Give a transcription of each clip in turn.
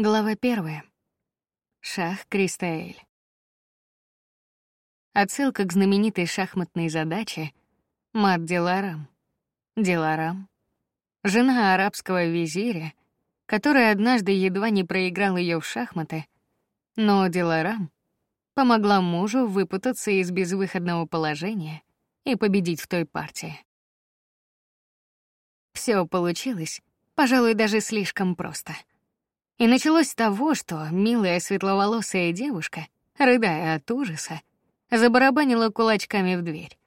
Глава первая. Шах Кристаэль. Отсылка к знаменитой шахматной задаче Мат Диларам. Диларам — жена арабского визиря, который однажды едва не проиграл ее в шахматы, но Диларам помогла мужу выпутаться из безвыходного положения и победить в той партии. Все получилось, пожалуй, даже слишком просто — и началось с того, что милая светловолосая девушка, рыдая от ужаса, забарабанила кулачками в дверь.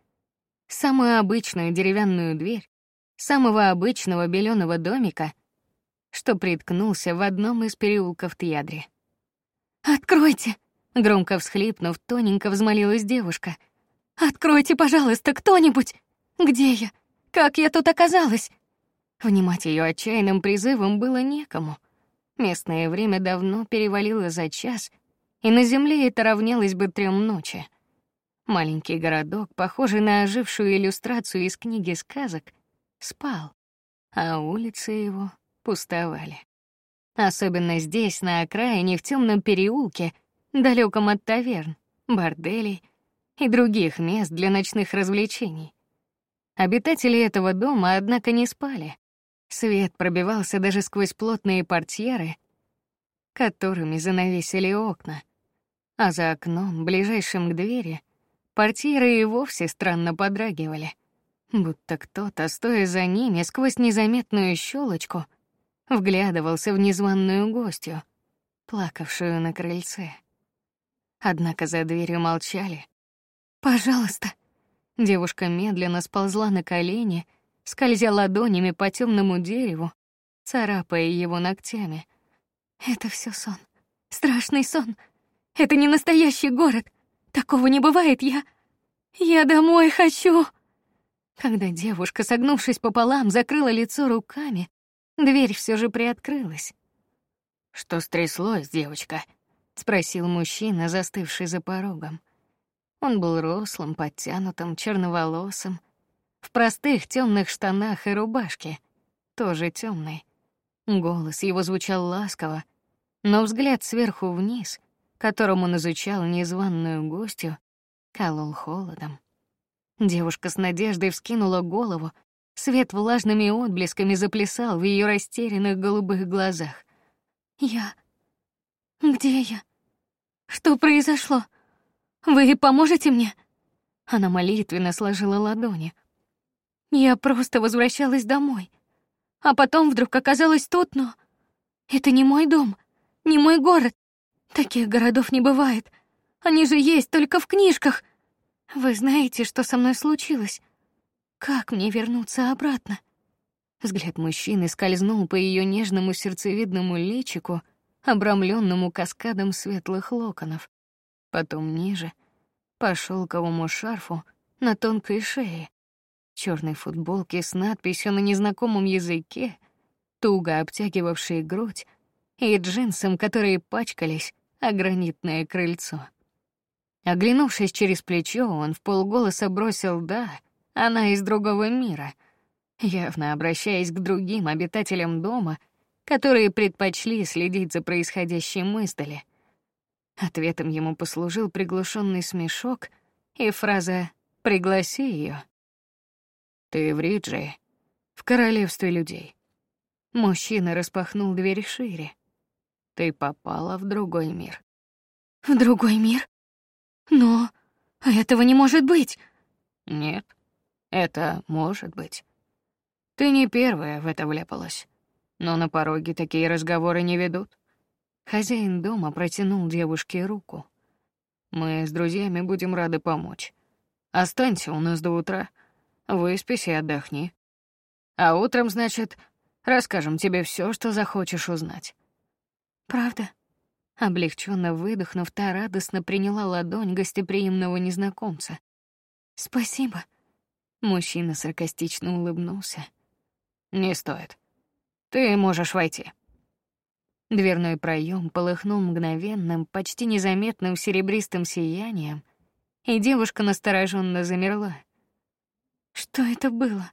Самую обычную деревянную дверь самого обычного беленого домика, что приткнулся в одном из переулков Тьядри. «Откройте!» — громко всхлипнув, тоненько взмолилась девушка. «Откройте, пожалуйста, кто-нибудь! Где я? Как я тут оказалась?» Внимать ее отчаянным призывом было некому — Местное время давно перевалило за час, и на земле это равнялось бы трем ночи. Маленький городок, похожий на ожившую иллюстрацию из книги сказок, спал, а улицы его пустовали. Особенно здесь, на окраине, в темном переулке, далеком от таверн, борделей и других мест для ночных развлечений. Обитатели этого дома, однако, не спали. Свет пробивался даже сквозь плотные портьеры, которыми занавесили окна. А за окном, ближайшим к двери, портьеры и вовсе странно подрагивали, будто кто-то, стоя за ними сквозь незаметную щелочку, вглядывался в незваную гостью, плакавшую на крыльце. Однако за дверью молчали. «Пожалуйста». Девушка медленно сползла на колени, скользя ладонями по темному дереву, царапая его ногтями. Это все сон. Страшный сон. Это не настоящий город. Такого не бывает. Я я домой хочу. Когда девушка, согнувшись пополам, закрыла лицо руками, дверь все же приоткрылась. Что стряслось, девочка? спросил мужчина, застывший за порогом. Он был рослым, подтянутым, черноволосым, в простых темных штанах и рубашке, тоже темной. Голос его звучал ласково, но взгляд сверху вниз, которым он изучал незваную гостью, колол холодом. Девушка с надеждой вскинула голову, свет влажными отблесками заплясал в ее растерянных голубых глазах. Я Где я? Что произошло? Вы поможете мне? Она молитвенно сложила ладони. Я просто возвращалась домой. А потом вдруг оказалась тут, но... Это не мой дом, не мой город. Таких городов не бывает. Они же есть только в книжках. Вы знаете, что со мной случилось? Как мне вернуться обратно? Взгляд мужчины скользнул по ее нежному сердцевидному личику, обрамленному каскадом светлых локонов, потом ниже, по шелковому шарфу на тонкой шее черной футболке с надписью на незнакомом языке, туго обтягивавшей грудь, и джинсам, которые пачкались о гранитное крыльцо. Оглянувшись через плечо, он в полголоса бросил «да», она из другого мира, явно обращаясь к другим обитателям дома, которые предпочли следить за происходящим издали. Ответом ему послужил приглушенный смешок и фраза «пригласи ее». Ты в Риджи, в королевстве людей. Мужчина распахнул дверь шире. Ты попала в другой мир. В другой мир? Но этого не может быть. Нет, это может быть. Ты не первая в это вляпалась. Но на пороге такие разговоры не ведут. Хозяин дома протянул девушке руку. Мы с друзьями будем рады помочь. Останься у нас до утра. Выспись и отдохни. А утром, значит, расскажем тебе все, что захочешь узнать. Правда? Облегченно выдохнув, та радостно приняла ладонь гостеприимного незнакомца. Спасибо. Мужчина саркастично улыбнулся. Не стоит. Ты можешь войти. Дверной проем полыхнул мгновенным, почти незаметным серебристым сиянием, и девушка настороженно замерла. Что это было?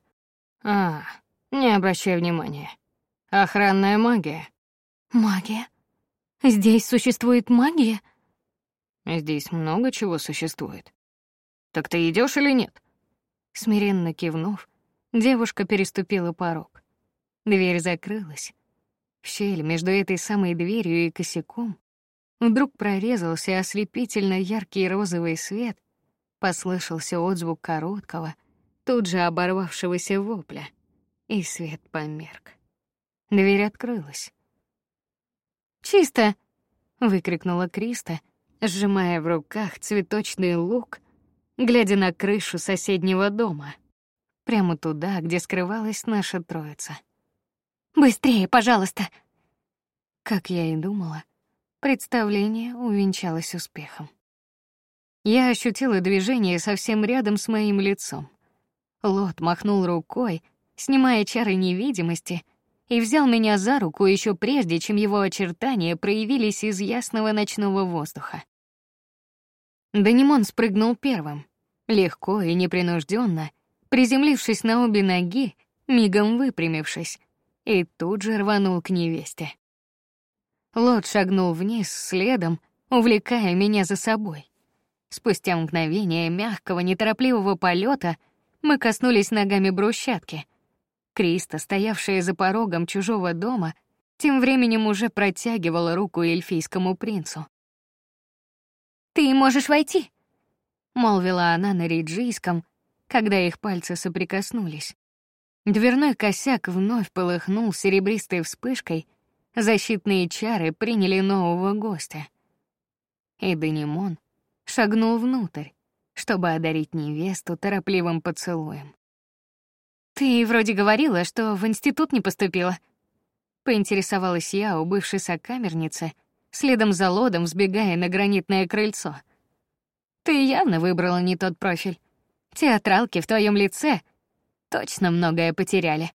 А, не обращай внимания. Охранная магия. Магия? Здесь существует магия? Здесь много чего существует. Так ты идешь или нет? Смиренно кивнув, девушка переступила порог. Дверь закрылась. В щель между этой самой дверью и косяком вдруг прорезался ослепительно яркий розовый свет, послышался отзвук короткого, тут же оборвавшегося вопля, и свет померк. Дверь открылась. «Чисто!» — выкрикнула Криста, сжимая в руках цветочный лук, глядя на крышу соседнего дома, прямо туда, где скрывалась наша троица. «Быстрее, пожалуйста!» Как я и думала, представление увенчалось успехом. Я ощутила движение совсем рядом с моим лицом. Лот махнул рукой, снимая чары невидимости — и взял меня за руку еще прежде, чем его очертания проявились из ясного ночного воздуха. Данимон спрыгнул первым, легко и непринужденно, приземлившись на обе ноги, мигом выпрямившись, и тут же рванул к невесте. Лот шагнул вниз следом, увлекая меня за собой. Спустя мгновение мягкого, неторопливого полета мы коснулись ногами брусчатки — Криста, стоявшая за порогом чужого дома, тем временем уже протягивала руку эльфийскому принцу. «Ты можешь войти», — молвила она на риджийском, когда их пальцы соприкоснулись. Дверной косяк вновь полыхнул серебристой вспышкой, защитные чары приняли нового гостя. И Данимон шагнул внутрь, чтобы одарить невесту торопливым поцелуем. Ты вроде говорила, что в институт не поступила. Поинтересовалась я у бывшей сокамерницы, следом за лодом сбегая на гранитное крыльцо. Ты явно выбрала не тот профиль. Театралки в твоем лице точно многое потеряли.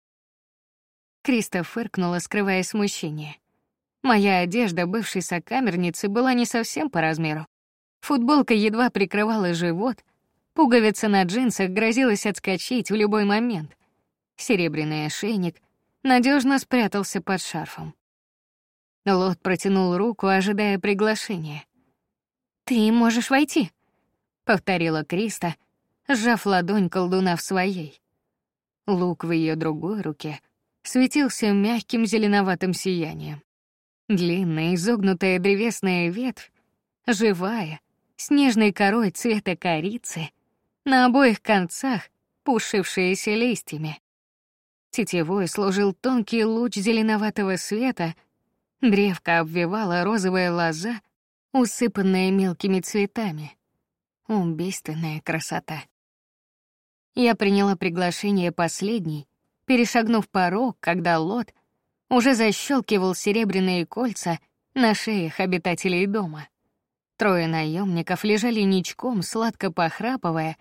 Криста фыркнула, скрывая смущение. Моя одежда бывшей сокамерницы была не совсем по размеру. Футболка едва прикрывала живот, пуговица на джинсах грозилась отскочить в любой момент. Серебряный ошейник надежно спрятался под шарфом. Лот протянул руку, ожидая приглашения. «Ты можешь войти», — повторила Криста, сжав ладонь колдуна в своей. Лук в ее другой руке светился мягким зеленоватым сиянием. Длинная изогнутая древесная ветвь, живая, с нежной корой цвета корицы, на обоих концах пушившиеся листьями. Тетевой служил тонкий луч зеленоватого света, древко обвивала розовая лоза, усыпанная мелкими цветами. Убийственная красота. Я приняла приглашение последней, перешагнув порог, когда Лот уже защелкивал серебряные кольца на шеях обитателей дома. Трое наемников лежали ничком, сладко похрапывая,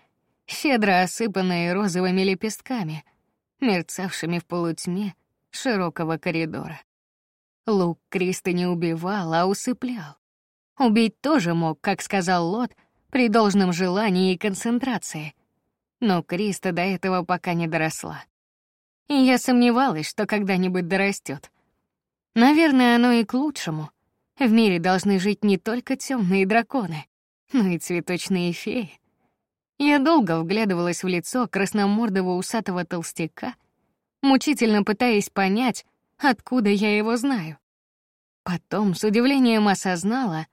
щедро осыпанные розовыми лепестками — мерцавшими в полутьме широкого коридора. Лук Криста не убивал, а усыплял. Убить тоже мог, как сказал Лот, при должном желании и концентрации. Но Криста до этого пока не доросла. И я сомневалась, что когда-нибудь дорастет. Наверное, оно и к лучшему. В мире должны жить не только темные драконы, но и цветочные феи. Я долго вглядывалась в лицо красномордого усатого толстяка, мучительно пытаясь понять, откуда я его знаю. Потом с удивлением осознала,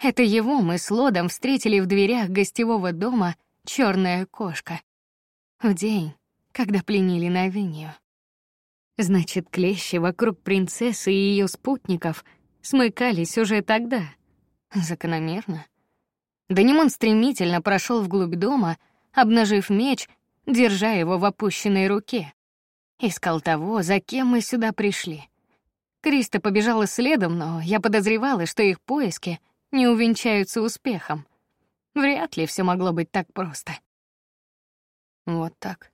это его мы с Лодом встретили в дверях гостевого дома черная кошка. В день, когда пленили Навинию. Значит, клещи вокруг принцессы и ее спутников смыкались уже тогда. Закономерно. Данимон стремительно прошел вглубь дома, обнажив меч, держа его в опущенной руке. Искал того, за кем мы сюда пришли. Криста побежала следом, но я подозревала, что их поиски не увенчаются успехом. Вряд ли все могло быть так просто. Вот так.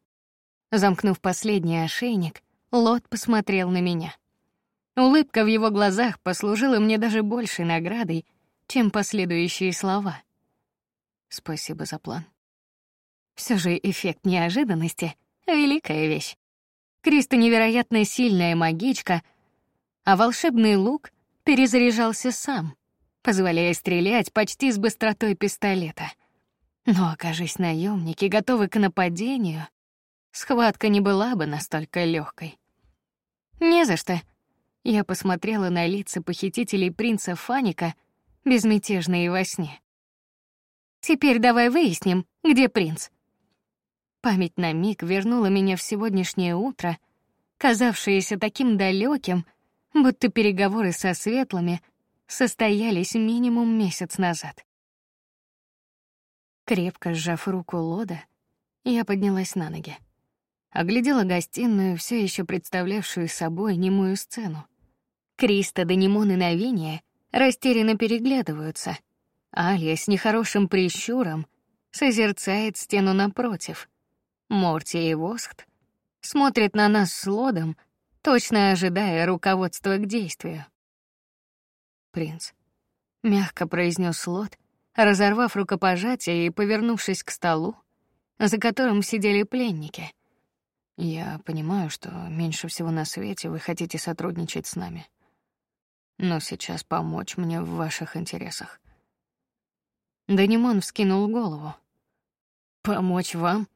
Замкнув последний ошейник, Лот посмотрел на меня. Улыбка в его глазах послужила мне даже большей наградой, чем последующие слова. Спасибо за план. Все же эффект неожиданности — великая вещь. Криста невероятно сильная магичка, а волшебный лук перезаряжался сам, позволяя стрелять почти с быстротой пистолета. Но, окажись наемники готовы к нападению, схватка не была бы настолько легкой. Не за что. Я посмотрела на лица похитителей принца Фаника, безмятежные во сне. Теперь давай выясним, где принц. Память на миг вернула меня в сегодняшнее утро, казавшееся таким далеким, будто переговоры со светлыми состоялись минимум месяц назад. Крепко сжав руку Лода, я поднялась на ноги. Оглядела гостиную, все еще представлявшую собой немую сцену. Криста, Данимон и Навиния растерянно переглядываются. Алия с нехорошим прищуром созерцает стену напротив. Морти и Восхт смотрят на нас с Лодом, точно ожидая руководства к действию. Принц мягко произнес Лод, разорвав рукопожатие и повернувшись к столу, за которым сидели пленники. Я понимаю, что меньше всего на свете вы хотите сотрудничать с нами. Но сейчас помочь мне в ваших интересах. Данимон вскинул голову. Помочь вам?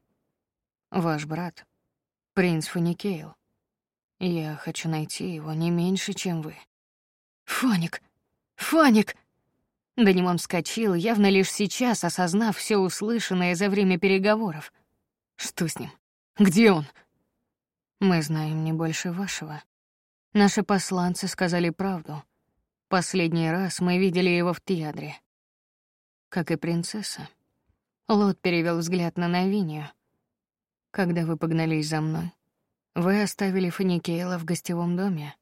Ваш брат, принц Фуникейл. Я хочу найти его не меньше, чем вы. Фоник, Фоник! Данимон вскочил, явно лишь сейчас осознав все услышанное за время переговоров. Что с ним? Где он? Мы знаем не больше вашего. Наши посланцы сказали правду. Последний раз мы видели его в театре. Как и принцесса. Лот перевел взгляд на Навинию. Когда вы погнались за мной, вы оставили Фаникейла в гостевом доме,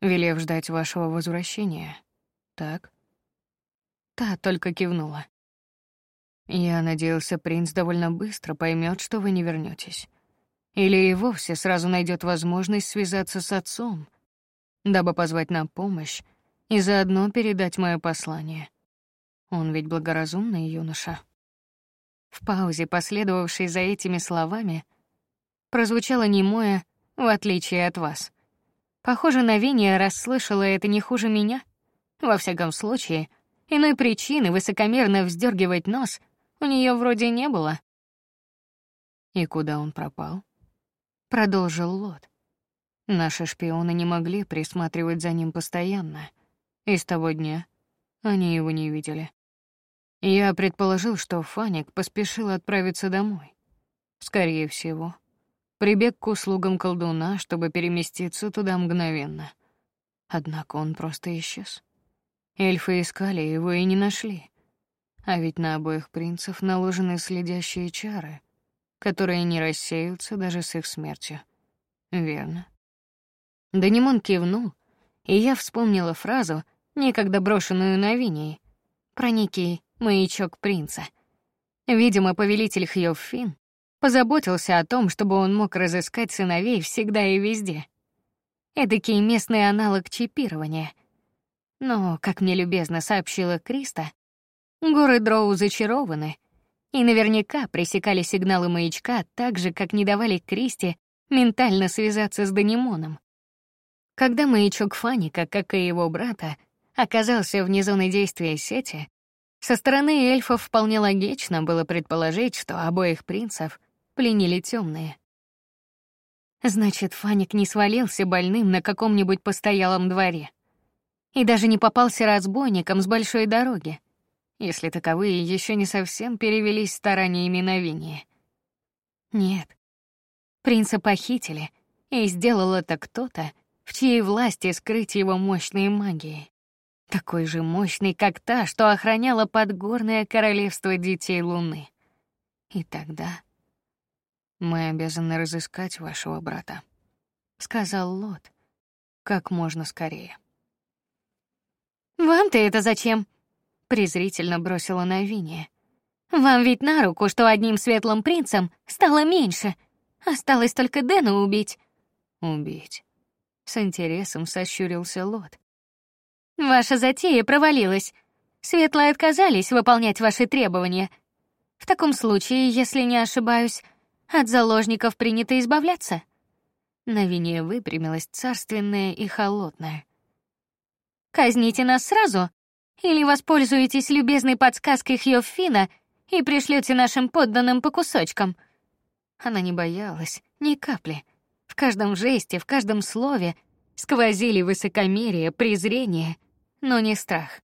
велев ждать вашего возвращения. Так? Та только кивнула. Я надеялся, принц довольно быстро поймет, что вы не вернетесь, или и вовсе сразу найдет возможность связаться с отцом, дабы позвать на помощь и заодно передать мое послание. Он ведь благоразумный юноша. В паузе, последовавшей за этими словами, прозвучало немое «в отличие от вас». Похоже, Навиния расслышала это не хуже меня. Во всяком случае, иной причины высокомерно вздергивать нос у нее вроде не было. И куда он пропал? Продолжил Лот. Наши шпионы не могли присматривать за ним постоянно. И с того дня они его не видели. Я предположил, что Фаник поспешил отправиться домой. Скорее всего, прибег к услугам колдуна, чтобы переместиться туда мгновенно. Однако он просто исчез. Эльфы искали его и не нашли. А ведь на обоих принцев наложены следящие чары, которые не рассеются даже с их смертью. Верно. Данимон кивнул, и я вспомнила фразу, некогда брошенную на Винии, про некий маячок принца. Видимо, повелитель Хьёффин позаботился о том, чтобы он мог разыскать сыновей всегда и везде. Эдакий местный аналог чипирования — но, как мне любезно сообщила Криста, горы Дроу зачарованы, и наверняка пресекали сигналы маячка так же, как не давали Кристи ментально связаться с Данимоном. Когда маячок Фаника, как и его брата, оказался вне зоны действия сети, со стороны эльфов вполне логично было предположить, что обоих принцев пленили темные. Значит, Фаник не свалился больным на каком-нибудь постоялом дворе и даже не попался разбойникам с большой дороги, если таковые еще не совсем перевелись стараниями на вине. Нет. Принца похитили, и сделал это кто-то, в чьей власти скрыть его мощные магии. Такой же мощный, как та, что охраняла подгорное королевство детей Луны. И тогда мы обязаны разыскать вашего брата, сказал Лот, как можно скорее. Вам-то это зачем? презрительно бросила Навиния. Вам ведь на руку, что одним светлым принцем стало меньше. Осталось только Дэна убить. Убить. С интересом сощурился Лот. Ваша затея провалилась. Светлые отказались выполнять ваши требования. В таком случае, если не ошибаюсь, от заложников принято избавляться. Навиния выпрямилась царственная и холодная. Казните нас сразу или воспользуетесь любезной подсказкой Хьёффина и пришлете нашим подданным по кусочкам. Она не боялась ни капли. В каждом жесте, в каждом слове сквозили высокомерие, презрение, но не страх.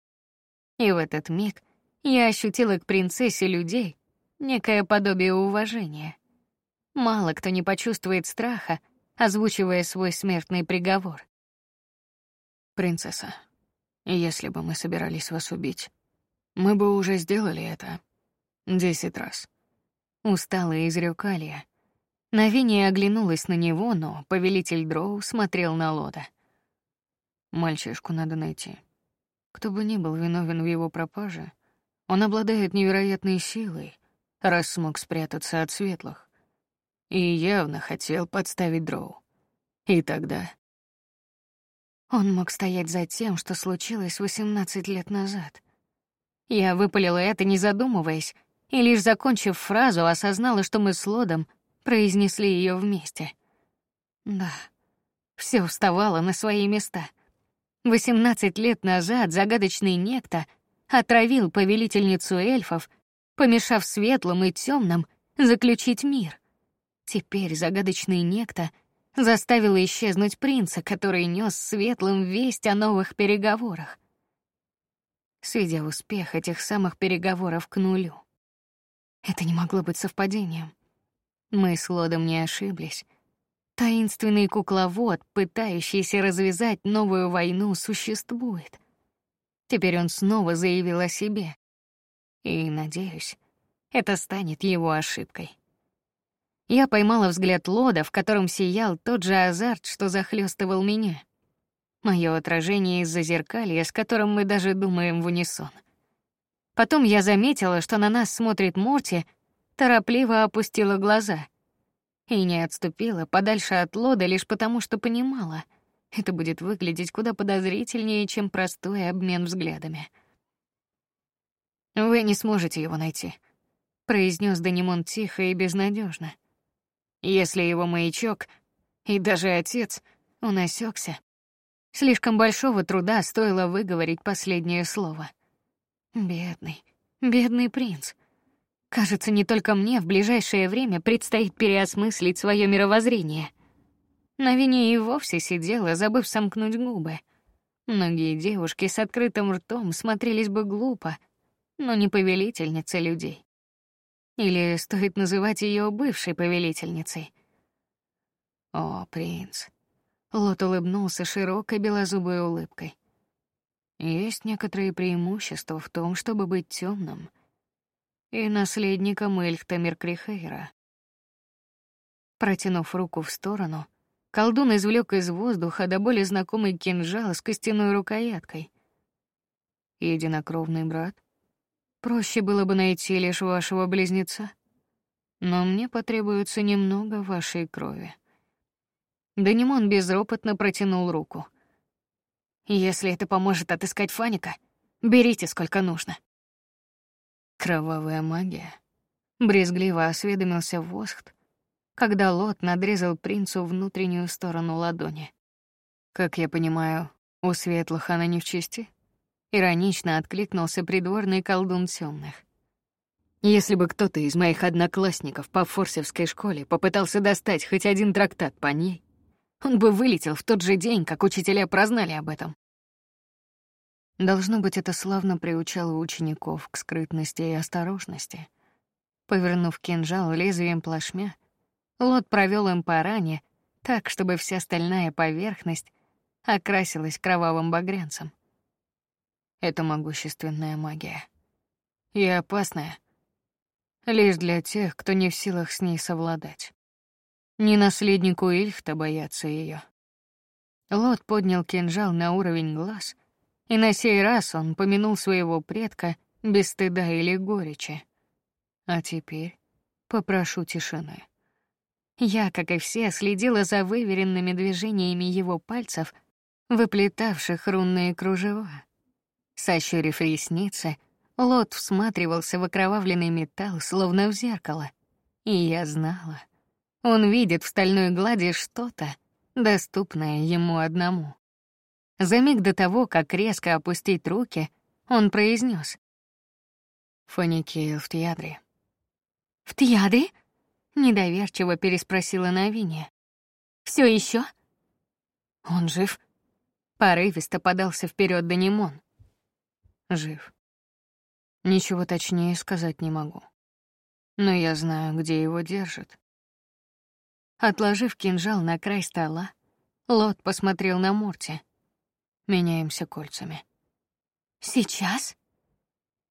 И в этот миг я ощутила к принцессе людей некое подобие уважения. Мало кто не почувствует страха, озвучивая свой смертный приговор. Принцесса, если бы мы собирались вас убить, мы бы уже сделали это десять раз. Устала изрёк Алия. Навиния оглянулась на него, но повелитель Дроу смотрел на Лода. Мальчишку надо найти. Кто бы ни был виновен в его пропаже, он обладает невероятной силой, раз смог спрятаться от светлых. И явно хотел подставить Дроу. И тогда... Он мог стоять за тем, что случилось 18 лет назад. Я выпалила это, не задумываясь, и лишь закончив фразу, осознала, что мы с Лодом произнесли ее вместе. Да, все вставало на свои места. Восемнадцать лет назад загадочный некто отравил повелительницу эльфов, помешав светлым и темным заключить мир. Теперь загадочный некто заставил исчезнуть принца, который нес светлым весть о новых переговорах. Сведя успех этих самых переговоров к нулю. Это не могло быть совпадением. Мы с Лодом не ошиблись. Таинственный кукловод, пытающийся развязать новую войну, существует. Теперь он снова заявил о себе. И, надеюсь, это станет его ошибкой. Я поймала взгляд Лода, в котором сиял тот же азарт, что захлестывал меня. Мое отражение из-за зеркалья, с которым мы даже думаем в унисон. Потом я заметила, что на нас смотрит Морти, торопливо опустила глаза и не отступила подальше от Лода лишь потому, что понимала, это будет выглядеть куда подозрительнее, чем простой обмен взглядами. Вы не сможете его найти, произнес Данимон тихо и безнадежно. Если его маячок и даже отец он слишком большого труда стоило выговорить последнее слово. Бедный, бедный принц. Кажется, не только мне в ближайшее время предстоит переосмыслить свое мировоззрение. На вине и вовсе сидела, забыв сомкнуть губы. Многие девушки с открытым ртом смотрелись бы глупо, но не повелительница людей. Или стоит называть ее бывшей повелительницей? О, принц. Лот улыбнулся широкой белозубой улыбкой. Есть некоторые преимущества в том, чтобы быть темным и наследником Эльхта Меркрихейра. Протянув руку в сторону, колдун извлек из воздуха до боли знакомый кинжал с костяной рукояткой. Единокровный брат. Проще было бы найти лишь вашего близнеца, но мне потребуется немного вашей крови. Данимон безропотно протянул руку. Если это поможет отыскать Фаника, берите сколько нужно. Кровавая магия. Брезгливо осведомился Восхт, когда Лот надрезал принцу внутреннюю сторону ладони. Как я понимаю, у светлых она не в чести. Иронично откликнулся придворный колдун темных. Если бы кто-то из моих одноклассников по форсевской школе попытался достать хоть один трактат по ней, он бы вылетел в тот же день, как учителя прознали об этом. Должно быть, это славно приучало учеников к скрытности и осторожности. Повернув кинжал лезвием плашмя, Лот провел им по ране, так, чтобы вся стальная поверхность окрасилась кровавым багрянцем. Это могущественная магия. И опасная. Лишь для тех, кто не в силах с ней совладать. Не наследнику Ильхта бояться ее. Лот поднял кинжал на уровень глаз — и на сей раз он помянул своего предка без стыда или горечи. А теперь попрошу тишины. Я, как и все, следила за выверенными движениями его пальцев, выплетавших рунные кружева. Сощурив ресницы, Лот всматривался в окровавленный металл, словно в зеркало. И я знала, он видит в стальной глади что-то, доступное ему одному. За миг до того, как резко опустить руки, он произнес: Фаникейл в Тиадре. В Тиадре? Недоверчиво переспросила Навиния. Все еще? Он жив? Порывисто подался вперед Данимон. Жив. Ничего точнее сказать не могу. Но я знаю, где его держат. Отложив кинжал на край стола, Лот посмотрел на Морти. Меняемся кольцами. Сейчас?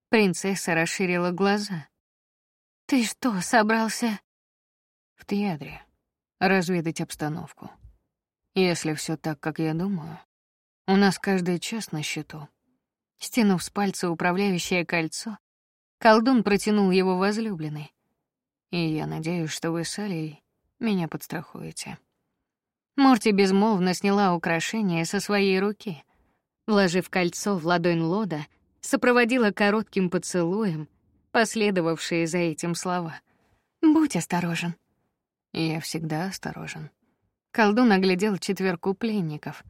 Принцесса расширила глаза. Ты что, собрался в театре разведать обстановку? Если все так, как я думаю, у нас каждый час на счету. Стянув с пальца управляющее кольцо, колдун протянул его возлюбленной. И я надеюсь, что вы с Алей меня подстрахуете. Морти безмолвно сняла украшение со своей руки, вложив кольцо в ладонь Лода, сопроводила коротким поцелуем, последовавшие за этим слова. Будь осторожен. Я всегда осторожен. Колдун оглядел четверку пленников.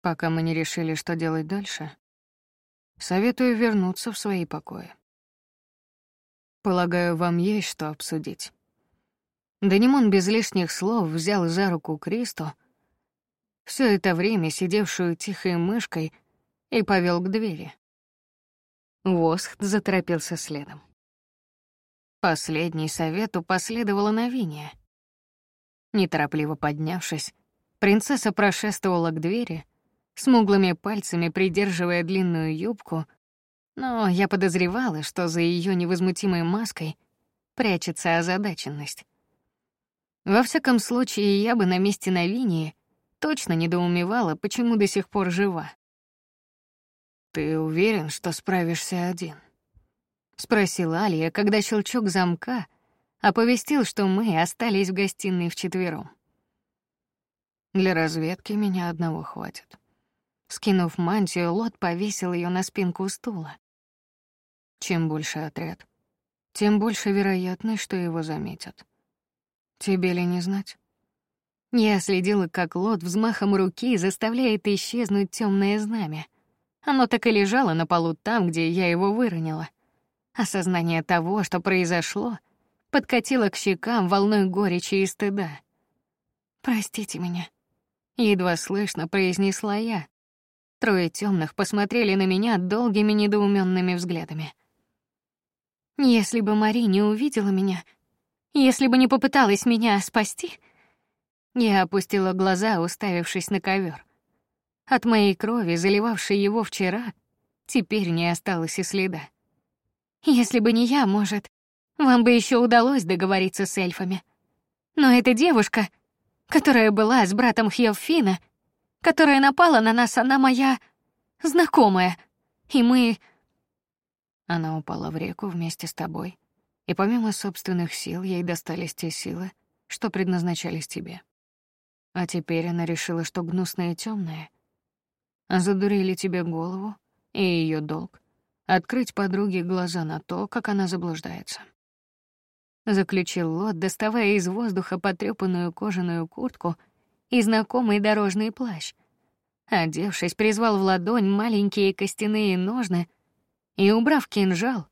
Пока мы не решили, что делать дальше, советую вернуться в свои покои. Полагаю, вам есть что обсудить. Данимон без лишних слов взял за руку Кристо, все это время сидевшую тихой мышкой, и повел к двери. Восх заторопился следом. Последний совету последовало новение. Неторопливо поднявшись, принцесса прошествовала к двери, смуглыми пальцами придерживая длинную юбку, но я подозревала, что за ее невозмутимой маской прячется озадаченность. Во всяком случае, я бы на месте Новинии точно недоумевала, почему до сих пор жива. Ты уверен, что справишься один? спросила Алия, когда щелчок замка оповестил, что мы остались в гостиной вчетвером. Для разведки меня одного хватит. Скинув мантию, Лот повесил ее на спинку стула. Чем больше отряд, тем больше вероятность, что его заметят. Тебе ли не знать? Я следила, как Лот взмахом руки заставляет исчезнуть темное знамя. Оно так и лежало на полу там, где я его выронила. Осознание того, что произошло, подкатило к щекам волной горечи и стыда. Простите меня, едва слышно произнесла я. Трое темных посмотрели на меня долгими недоуменными взглядами. Если бы Мари не увидела меня, если бы не попыталась меня спасти, я опустила глаза, уставившись на ковер. От моей крови, заливавшей его вчера, теперь не осталось и следа. Если бы не я, может, вам бы еще удалось договориться с эльфами. Но эта девушка, которая была с братом Хьевфина, которая напала на нас, она моя знакомая. И мы Она упала в реку вместе с тобой, и помимо собственных сил ей достались те силы, что предназначались тебе. А теперь она решила, что гнусное и тёмное задурили тебе голову, и ее долг открыть подруге глаза на то, как она заблуждается. Заключил Лот, доставая из воздуха потрёпанную кожаную куртку и знакомый дорожный плащ. Одевшись, призвал в ладонь маленькие костяные ножны и, убрав кинжал,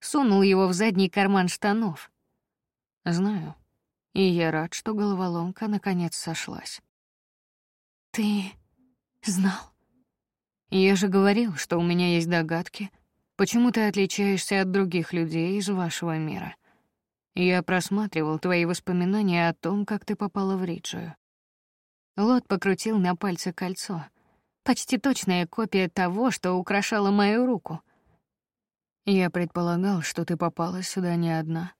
сунул его в задний карман штанов. Знаю, и я рад, что головоломка наконец сошлась. Ты знал? Я же говорил, что у меня есть догадки, почему ты отличаешься от других людей из вашего мира. Я просматривал твои воспоминания о том, как ты попала в Риджию. Лот покрутил на пальце кольцо, почти точная копия того, что украшало мою руку. Я предполагал, что ты попала сюда не одна,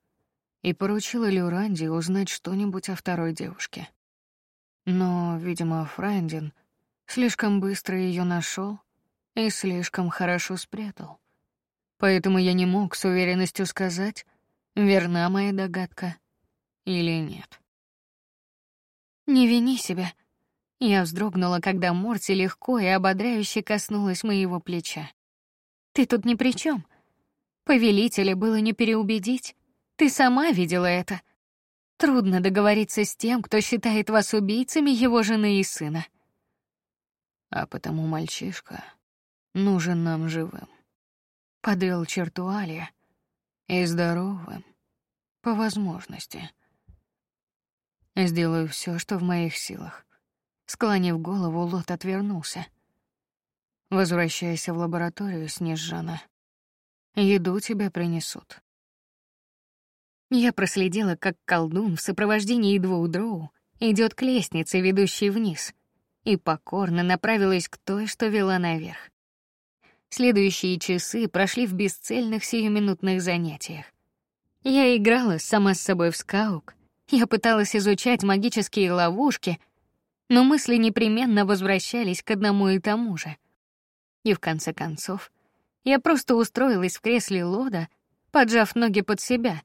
и поручила Люранди узнать что-нибудь о второй девушке. Но, видимо, Фрайндин слишком быстро ее нашел и слишком хорошо спрятал. Поэтому я не мог с уверенностью сказать, верна моя догадка или нет. Не вини себя. Я вздрогнула, когда Морти легко и ободряюще коснулась моего плеча. Ты тут ни при чем. Повелителя было не переубедить. Ты сама видела это. Трудно договориться с тем, кто считает вас убийцами его жены и сына. А потому мальчишка нужен нам живым. Подвел черту Алия и здоровым, по возможности. Сделаю все, что в моих силах. Склонив голову, Лот отвернулся. Возвращайся в лабораторию, Снежана. Еду тебе принесут. Я проследила, как колдун в сопровождении двух дроу идет к лестнице, ведущей вниз, и покорно направилась к той, что вела наверх. Следующие часы прошли в бесцельных сиюминутных занятиях. Я играла сама с собой в скаук, я пыталась изучать магические ловушки, но мысли непременно возвращались к одному и тому же. И в конце концов, я просто устроилась в кресле Лода, поджав ноги под себя,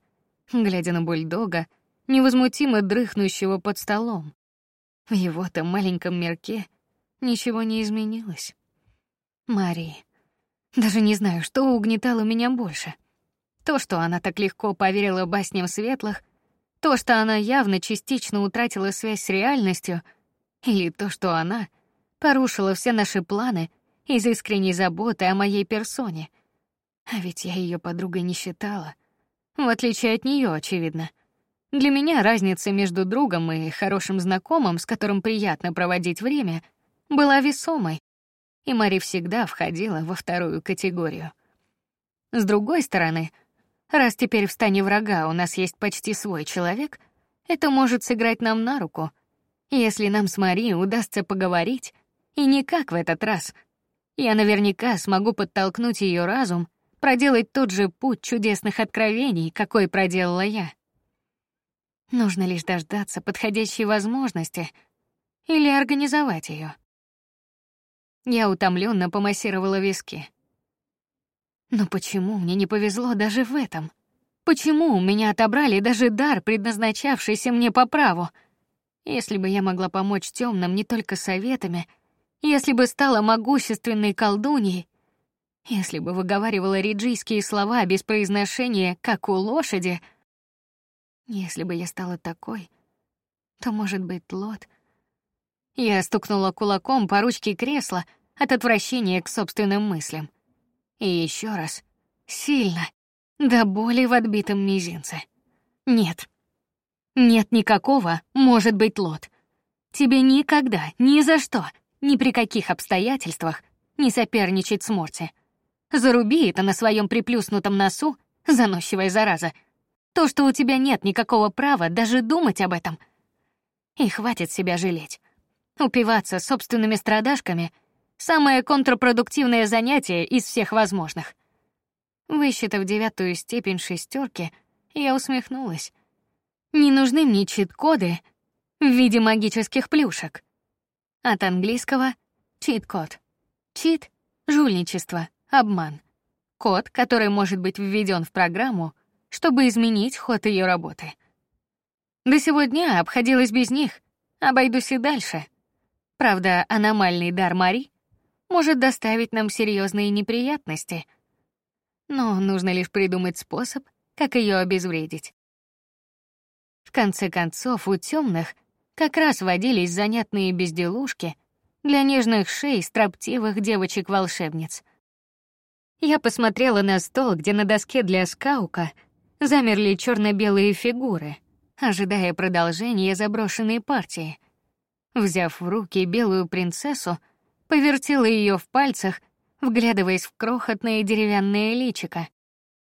глядя на бульдога, невозмутимо дрыхнущего под столом. В его-то маленьком мирке ничего не изменилось. Мари, даже не знаю, что угнетало меня больше. То, что она так легко поверила басням светлых, то, что она явно частично утратила связь с реальностью, или то, что она порушила все наши планы из искренней заботы о моей персоне. А ведь я ее подругой не считала, в отличие от нее, очевидно. Для меня разница между другом и хорошим знакомым, с которым приятно проводить время, была весомой, и Мари всегда входила во вторую категорию. С другой стороны, Раз теперь в стане врага у нас есть почти свой человек, это может сыграть нам на руку. Если нам с Марией удастся поговорить, и не как в этот раз, я наверняка смогу подтолкнуть ее разум проделать тот же путь чудесных откровений, какой проделала я. Нужно лишь дождаться подходящей возможности или организовать ее. Я утомленно помассировала виски. Но почему мне не повезло даже в этом? Почему у меня отобрали даже дар, предназначавшийся мне по праву? Если бы я могла помочь темным не только советами, если бы стала могущественной колдуньей, если бы выговаривала риджийские слова без произношения, как у лошади, если бы я стала такой, то, может быть, Лот... Я стукнула кулаком по ручке кресла от отвращения к собственным мыслям. И еще раз. Сильно. До боли в отбитом мизинце. Нет. Нет никакого, может быть, лот. Тебе никогда, ни за что, ни при каких обстоятельствах не соперничать с Морти. Заруби это на своем приплюснутом носу, заносчивая зараза. То, что у тебя нет никакого права даже думать об этом. И хватит себя жалеть. Упиваться собственными страдашками — Самое контрпродуктивное занятие из всех возможных. Высчитав девятую степень шестерки, я усмехнулась. Не нужны мне чит-коды в виде магических плюшек. От английского чит-код. Чит — жульничество, обман. Код, который может быть введен в программу, чтобы изменить ход ее работы. До сегодня обходилась без них, обойдусь и дальше. Правда, аномальный дар Мари может доставить нам серьезные неприятности. Но нужно лишь придумать способ, как ее обезвредить. В конце концов, у темных как раз водились занятные безделушки для нежных шей строптивых девочек-волшебниц. Я посмотрела на стол, где на доске для скаука замерли черно белые фигуры, ожидая продолжения заброшенной партии. Взяв в руки белую принцессу, повертела ее в пальцах, вглядываясь в крохотное деревянное личико.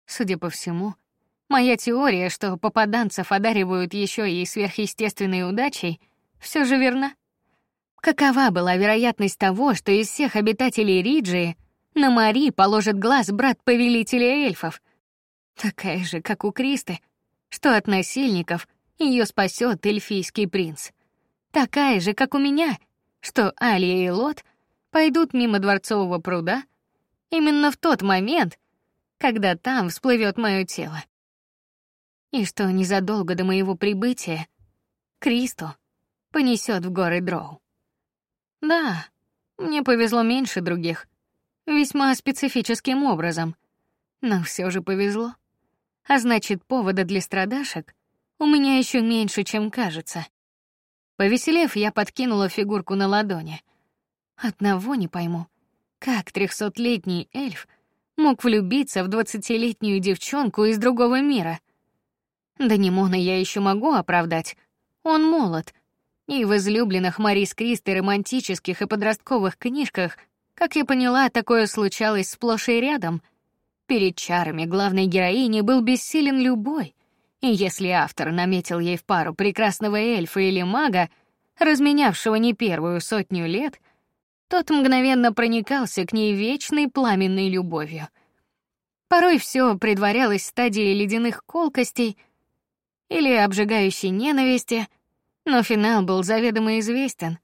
Судя по всему, моя теория, что попаданцев одаривают еще и сверхъестественной удачей, все же верна. Какова была вероятность того, что из всех обитателей Риджии на Мари положит глаз брат повелителя эльфов? Такая же, как у Кристы, что от насильников ее спасет эльфийский принц. Такая же, как у меня, что Алия и Лот — пойдут мимо дворцового пруда именно в тот момент, когда там всплывет мое тело. И что незадолго до моего прибытия Кристо понесет в горы Дроу. Да, мне повезло меньше других, весьма специфическим образом, но все же повезло. А значит, повода для страдашек у меня еще меньше, чем кажется. Повеселев, я подкинула фигурку на ладони — Одного не пойму. Как трехсотлетний эльф мог влюбиться в двадцатилетнюю девчонку из другого мира? Данимона я еще могу оправдать. Он молод. И в излюбленных Марис Кристи романтических и подростковых книжках, как я поняла, такое случалось сплошь и рядом. Перед чарами главной героини был бессилен любой. И если автор наметил ей в пару прекрасного эльфа или мага, разменявшего не первую сотню лет, тот мгновенно проникался к ней вечной пламенной любовью. Порой все предварялось стадией ледяных колкостей или обжигающей ненависти, но финал был заведомо известен.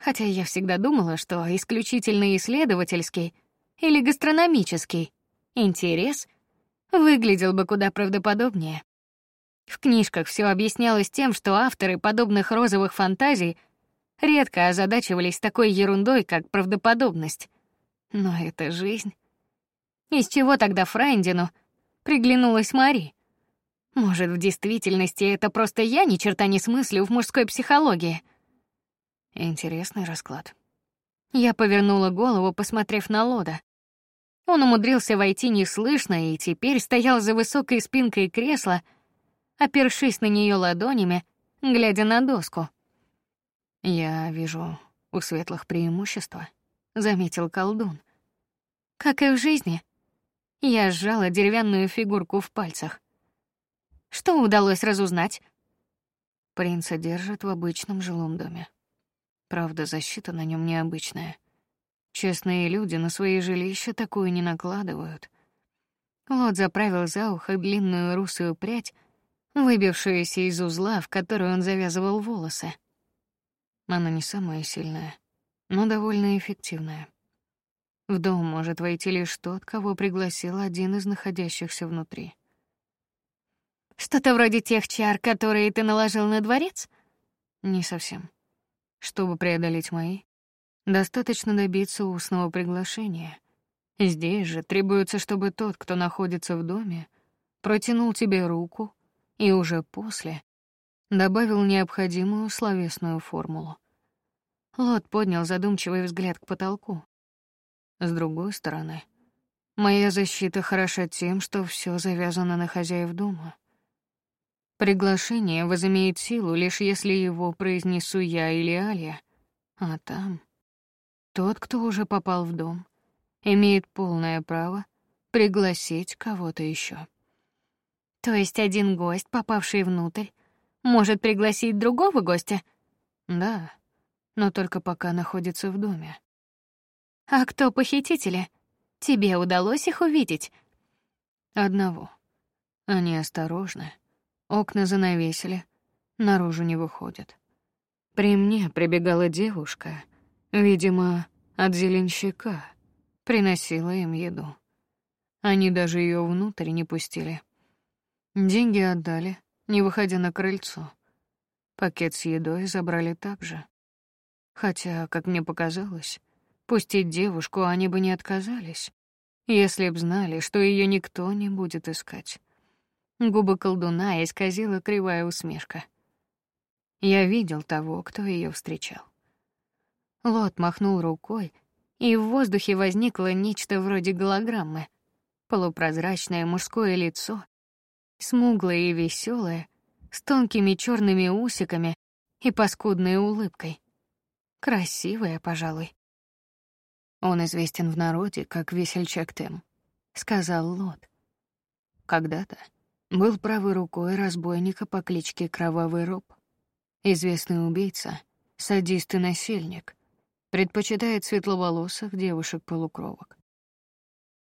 Хотя я всегда думала, что исключительно исследовательский или гастрономический интерес выглядел бы куда правдоподобнее. В книжках все объяснялось тем, что авторы подобных розовых фантазий — редко озадачивались такой ерундой, как правдоподобность. Но это жизнь. Из чего тогда Фрайндину приглянулась Мари? Может, в действительности это просто я ни черта не смыслю в мужской психологии? Интересный расклад. Я повернула голову, посмотрев на Лода. Он умудрился войти неслышно и теперь стоял за высокой спинкой кресла, опершись на нее ладонями, глядя на доску. Я вижу у светлых преимущества, заметил колдун. Как и в жизни. Я сжала деревянную фигурку в пальцах. Что удалось разузнать? Принца держат в обычном жилом доме. Правда, защита на нем необычная. Честные люди на свои жилища такую не накладывают. Лот заправил за ухо длинную русую прядь, выбившуюся из узла, в который он завязывал волосы. Она не самая сильная, но довольно эффективная. В дом может войти лишь тот, кого пригласил один из находящихся внутри. Что-то вроде тех чар, которые ты наложил на дворец? Не совсем. Чтобы преодолеть мои, достаточно добиться устного приглашения. Здесь же требуется, чтобы тот, кто находится в доме, протянул тебе руку и уже после добавил необходимую словесную формулу. Лот поднял задумчивый взгляд к потолку. С другой стороны, моя защита хороша тем, что все завязано на хозяев дома. Приглашение возымеет силу лишь если его произнесу я или Алия, а там тот, кто уже попал в дом, имеет полное право пригласить кого-то еще. То есть один гость, попавший внутрь, может пригласить другого гостя? Да, но только пока находится в доме. А кто похитители? Тебе удалось их увидеть? Одного. Они осторожны. Окна занавесили, наружу не выходят. При мне прибегала девушка, видимо, от зеленщика, приносила им еду. Они даже ее внутрь не пустили. Деньги отдали, не выходя на крыльцо. Пакет с едой забрали также. Хотя, как мне показалось, пустить девушку они бы не отказались, если б знали, что ее никто не будет искать. Губы колдуна исказила кривая усмешка. Я видел того, кто ее встречал. Лот махнул рукой, и в воздухе возникло нечто вроде голограммы. Полупрозрачное мужское лицо, смуглое и веселое, с тонкими черными усиками и паскудной улыбкой. Красивая, пожалуй. Он известен в народе как весельчак Тем, сказал Лот. Когда-то был правой рукой разбойника по кличке Кровавый Роб. Известный убийца, садист и насильник, предпочитает светловолосых девушек-полукровок.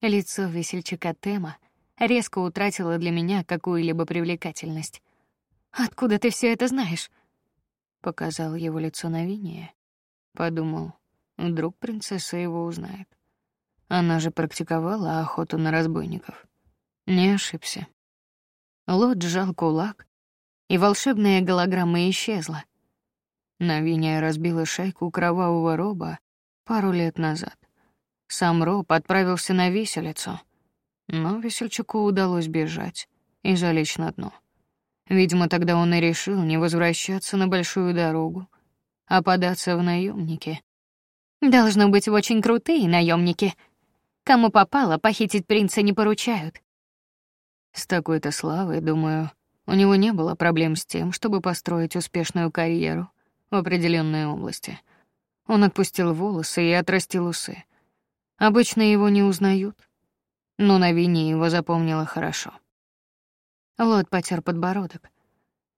Лицо весельчака Тема резко утратило для меня какую-либо привлекательность. Откуда ты все это знаешь? Показал его лицо на вине. Подумал, вдруг принцесса его узнает. Она же практиковала охоту на разбойников. Не ошибся. Лот сжал кулак, и волшебная голограмма исчезла. Навиния разбила шайку кровавого роба пару лет назад. Сам роб отправился на виселицу, но весельчаку удалось бежать и залечь на дно. Видимо, тогда он и решил не возвращаться на большую дорогу, а податься в наемники. Должно быть очень крутые наемники. Кому попало, похитить принца не поручают. С такой-то славой, думаю, у него не было проблем с тем, чтобы построить успешную карьеру в определенной области. Он отпустил волосы и отрастил усы. Обычно его не узнают, но на вине его запомнила хорошо. Лот потер подбородок.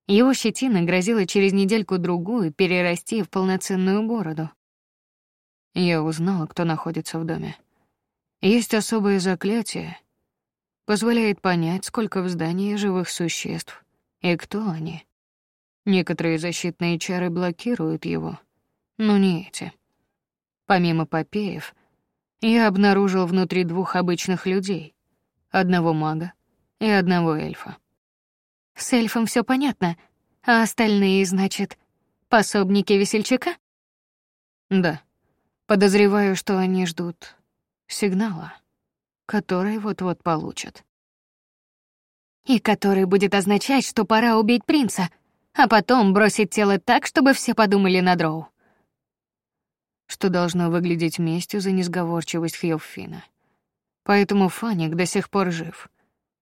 Его щетина грозила через недельку-другую перерасти в полноценную бороду. Я узнала, кто находится в доме. Есть особое заклятие, позволяет понять, сколько в здании живых существ и кто они. Некоторые защитные чары блокируют его, но не эти. Помимо попеев, я обнаружил внутри двух обычных людей: одного мага и одного эльфа. С эльфом все понятно, а остальные, значит, пособники весельчака? Да. Подозреваю, что они ждут сигнала, который вот-вот получат. И который будет означать, что пора убить принца, а потом бросить тело так, чтобы все подумали на дроу. Что должно выглядеть местью за несговорчивость Хьёффина. Поэтому Фаник до сих пор жив.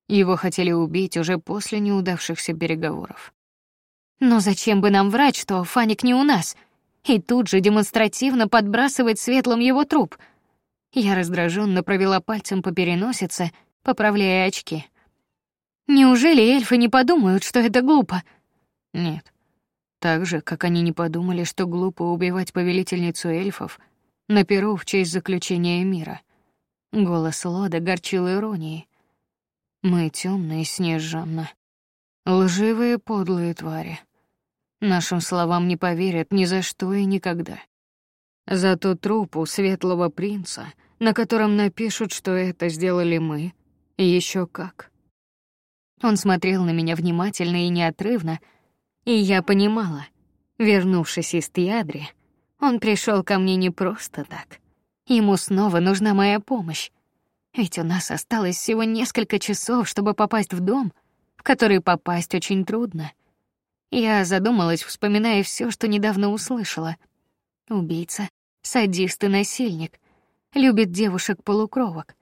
Его хотели убить уже после неудавшихся переговоров. Но зачем бы нам врать, что Фаник не у нас? и тут же демонстративно подбрасывать светлым его труп. Я раздраженно провела пальцем по переносице, поправляя очки. Неужели эльфы не подумают, что это глупо? Нет. Так же, как они не подумали, что глупо убивать повелительницу эльфов на перу в честь заключения мира. Голос Лода горчил иронией. Мы темные, снежжанна. Лживые подлые твари. Нашим словам не поверят ни за что и никогда. Зато трупу светлого принца, на котором напишут, что это сделали мы, еще как. Он смотрел на меня внимательно и неотрывно, и я понимала, вернувшись из Тиадри, он пришел ко мне не просто так. Ему снова нужна моя помощь. Ведь у нас осталось всего несколько часов, чтобы попасть в дом, в который попасть очень трудно — я задумалась, вспоминая все, что недавно услышала. Убийца, садист и насильник, любит девушек-полукровок,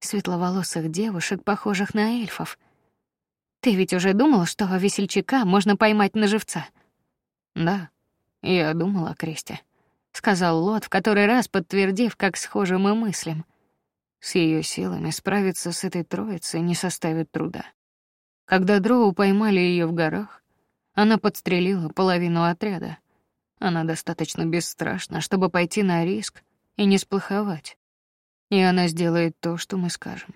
светловолосых девушек, похожих на эльфов. Ты ведь уже думал, что весельчака можно поймать на живца? Да, я думал о кресте, сказал Лот, в который раз подтвердив, как схожи мы мыслим. С ее силами справиться с этой троицей не составит труда. Когда дроу поймали ее в горах, она подстрелила половину отряда. Она достаточно бесстрашна, чтобы пойти на риск и не сплоховать. И она сделает то, что мы скажем.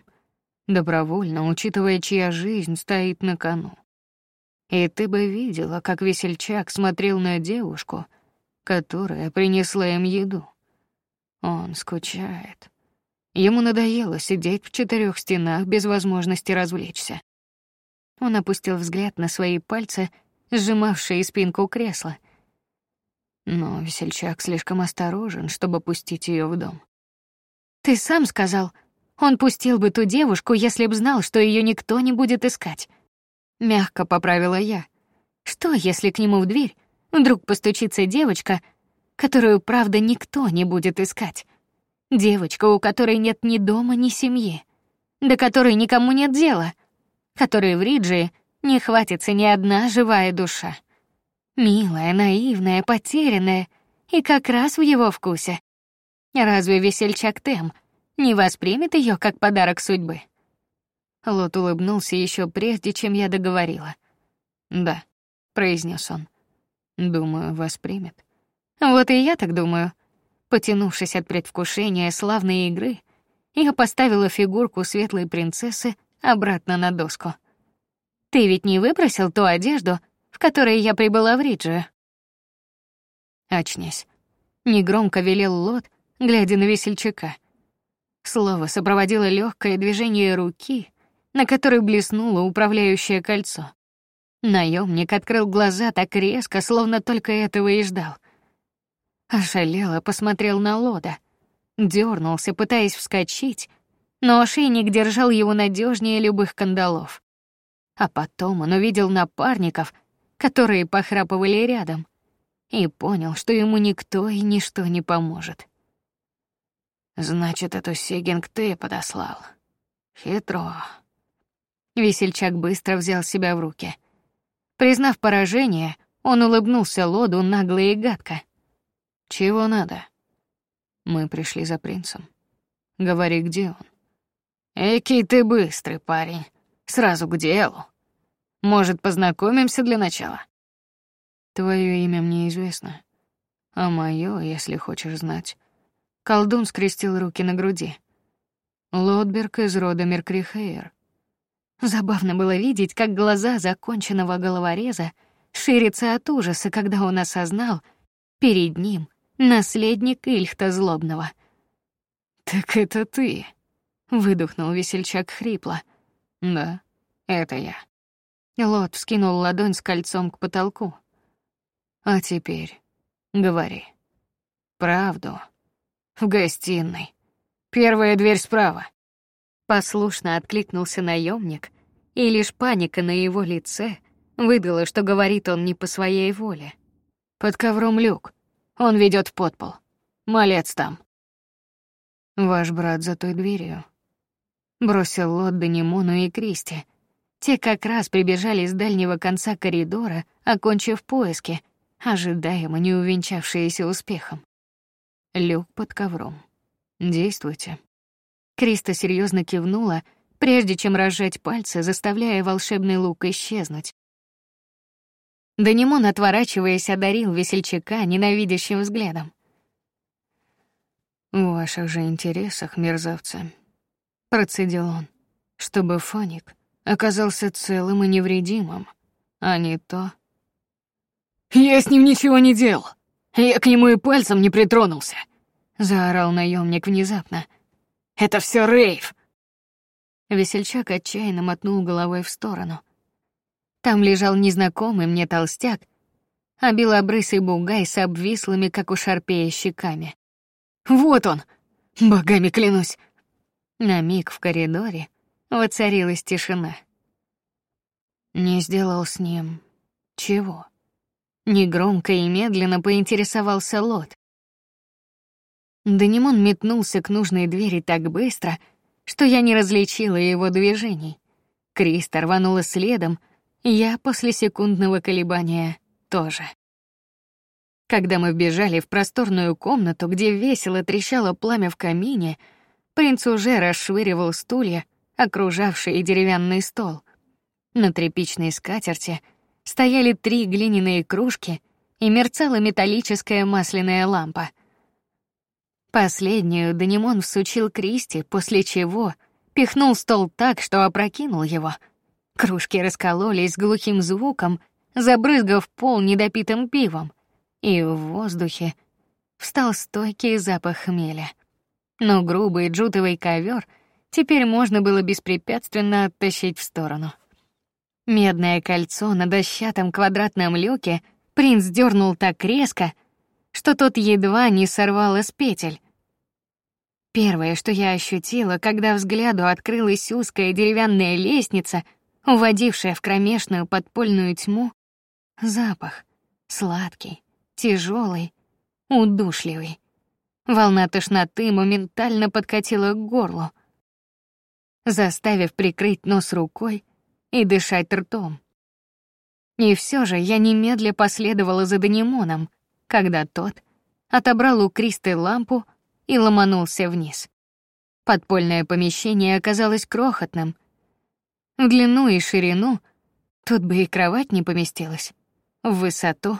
Добровольно, учитывая, чья жизнь стоит на кону. И ты бы видела, как весельчак смотрел на девушку, которая принесла им еду. Он скучает. Ему надоело сидеть в четырех стенах без возможности развлечься. Он опустил взгляд на свои пальцы сжимавшие спинку кресла. Но весельчак слишком осторожен, чтобы пустить ее в дом. Ты сам сказал, он пустил бы ту девушку, если б знал, что ее никто не будет искать. Мягко поправила я. Что, если к нему в дверь вдруг постучится девочка, которую, правда, никто не будет искать? Девочка, у которой нет ни дома, ни семьи, до которой никому нет дела, которой в Риджии не хватится ни одна живая душа. Милая, наивная, потерянная и как раз в его вкусе. Разве весельчак Тем не воспримет ее как подарок судьбы? Лот улыбнулся еще прежде, чем я договорила. Да, произнес он. Думаю, воспримет. Вот и я так думаю. Потянувшись от предвкушения славной игры, я поставила фигурку светлой принцессы обратно на доску. Ты ведь не выбросил ту одежду, которой я прибыла в Риджи. Очнись. Негромко велел Лот, глядя на весельчака. Слово сопроводило легкое движение руки, на которой блеснуло управляющее кольцо. Наемник открыл глаза так резко, словно только этого и ждал. Ошалело посмотрел на Лода, дернулся, пытаясь вскочить, но ошейник держал его надежнее любых кандалов. А потом он увидел напарников, которые похрапывали рядом, и понял, что ему никто и ничто не поможет. Значит, эту Сигинг ты подослал. Хитро. Весельчак быстро взял себя в руки. Признав поражение, он улыбнулся Лоду нагло и гадко. Чего надо? Мы пришли за принцем. Говори, где он? Экий ты быстрый парень. Сразу к делу. Может, познакомимся для начала? Твое имя мне известно, а мое, если хочешь знать. Колдун скрестил руки на груди. Лотберг из рода Меркрихейр. Забавно было видеть, как глаза законченного головореза ширятся от ужаса, когда он осознал перед ним наследник Ильхта злобного. Так это ты, выдохнул весельчак хрипло. Да, это я. Лот вскинул ладонь с кольцом к потолку. А теперь говори. Правду. В гостиной. Первая дверь справа. Послушно откликнулся наемник, и лишь паника на его лице выдала, что говорит он не по своей воле. Под ковром люк. Он ведет в подпол. Малец там. Ваш брат за той дверью. Бросил Лот Данимону и Кристи. Те как раз прибежали с дальнего конца коридора, окончив поиски — ожидаемо не увенчавшиеся успехом. Люк под ковром. Действуйте. Криста серьезно кивнула, прежде чем разжать пальцы, заставляя волшебный лук исчезнуть. Данимон, отворачиваясь, одарил весельчака ненавидящим взглядом. В ваших же интересах, мерзавцы, процедил он, чтобы Фоник оказался целым и невредимым, а не то, я с ним ничего не делал. Я к нему и пальцем не притронулся, заорал наемник внезапно. Это все Рейв. Весельчак отчаянно мотнул головой в сторону. Там лежал незнакомый мне толстяк, а белобрысый бугай с обвислыми, как у шарпея, щеками. Вот он, богами клянусь. На миг в коридоре воцарилась тишина. Не сделал с ним чего? Негромко и медленно поинтересовался Лот. Данимон метнулся к нужной двери так быстро, что я не различила его движений. Криста рванула следом, я после секундного колебания тоже. Когда мы вбежали в просторную комнату, где весело трещало пламя в камине, принц уже расшвыривал стулья, окружавшие деревянный стол. На тряпичной скатерти — стояли три глиняные кружки и мерцала металлическая масляная лампа. Последнюю Данимон всучил Кристи, после чего пихнул стол так, что опрокинул его. Кружки раскололись с глухим звуком, забрызгав пол недопитым пивом, и в воздухе встал стойкий запах хмеля. Но грубый джутовый ковер теперь можно было беспрепятственно оттащить в сторону. Медное кольцо на дощатом квадратном люке принц дернул так резко, что тот едва не сорвало с петель. Первое, что я ощутила, когда взгляду открылась узкая деревянная лестница, уводившая в кромешную подпольную тьму, запах сладкий, тяжелый, удушливый. Волна тошноты моментально подкатила к горлу, заставив прикрыть нос рукой и дышать ртом. И все же я немедля последовала за Данимоном, когда тот отобрал у Кристы лампу и ломанулся вниз. Подпольное помещение оказалось крохотным. В длину и ширину тут бы и кровать не поместилась. В высоту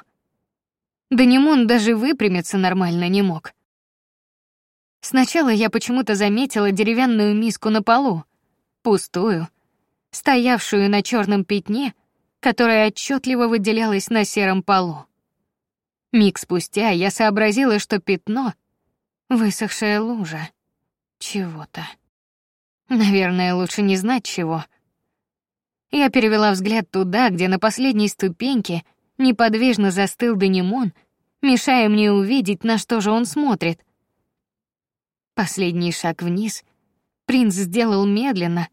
Данимон даже выпрямиться нормально не мог. Сначала я почему-то заметила деревянную миску на полу, пустую, стоявшую на черном пятне, которое отчетливо выделялось на сером полу. Миг спустя я сообразила, что пятно — высохшая лужа чего-то. Наверное, лучше не знать чего. Я перевела взгляд туда, где на последней ступеньке неподвижно застыл Данимон, мешая мне увидеть, на что же он смотрит. Последний шаг вниз принц сделал медленно,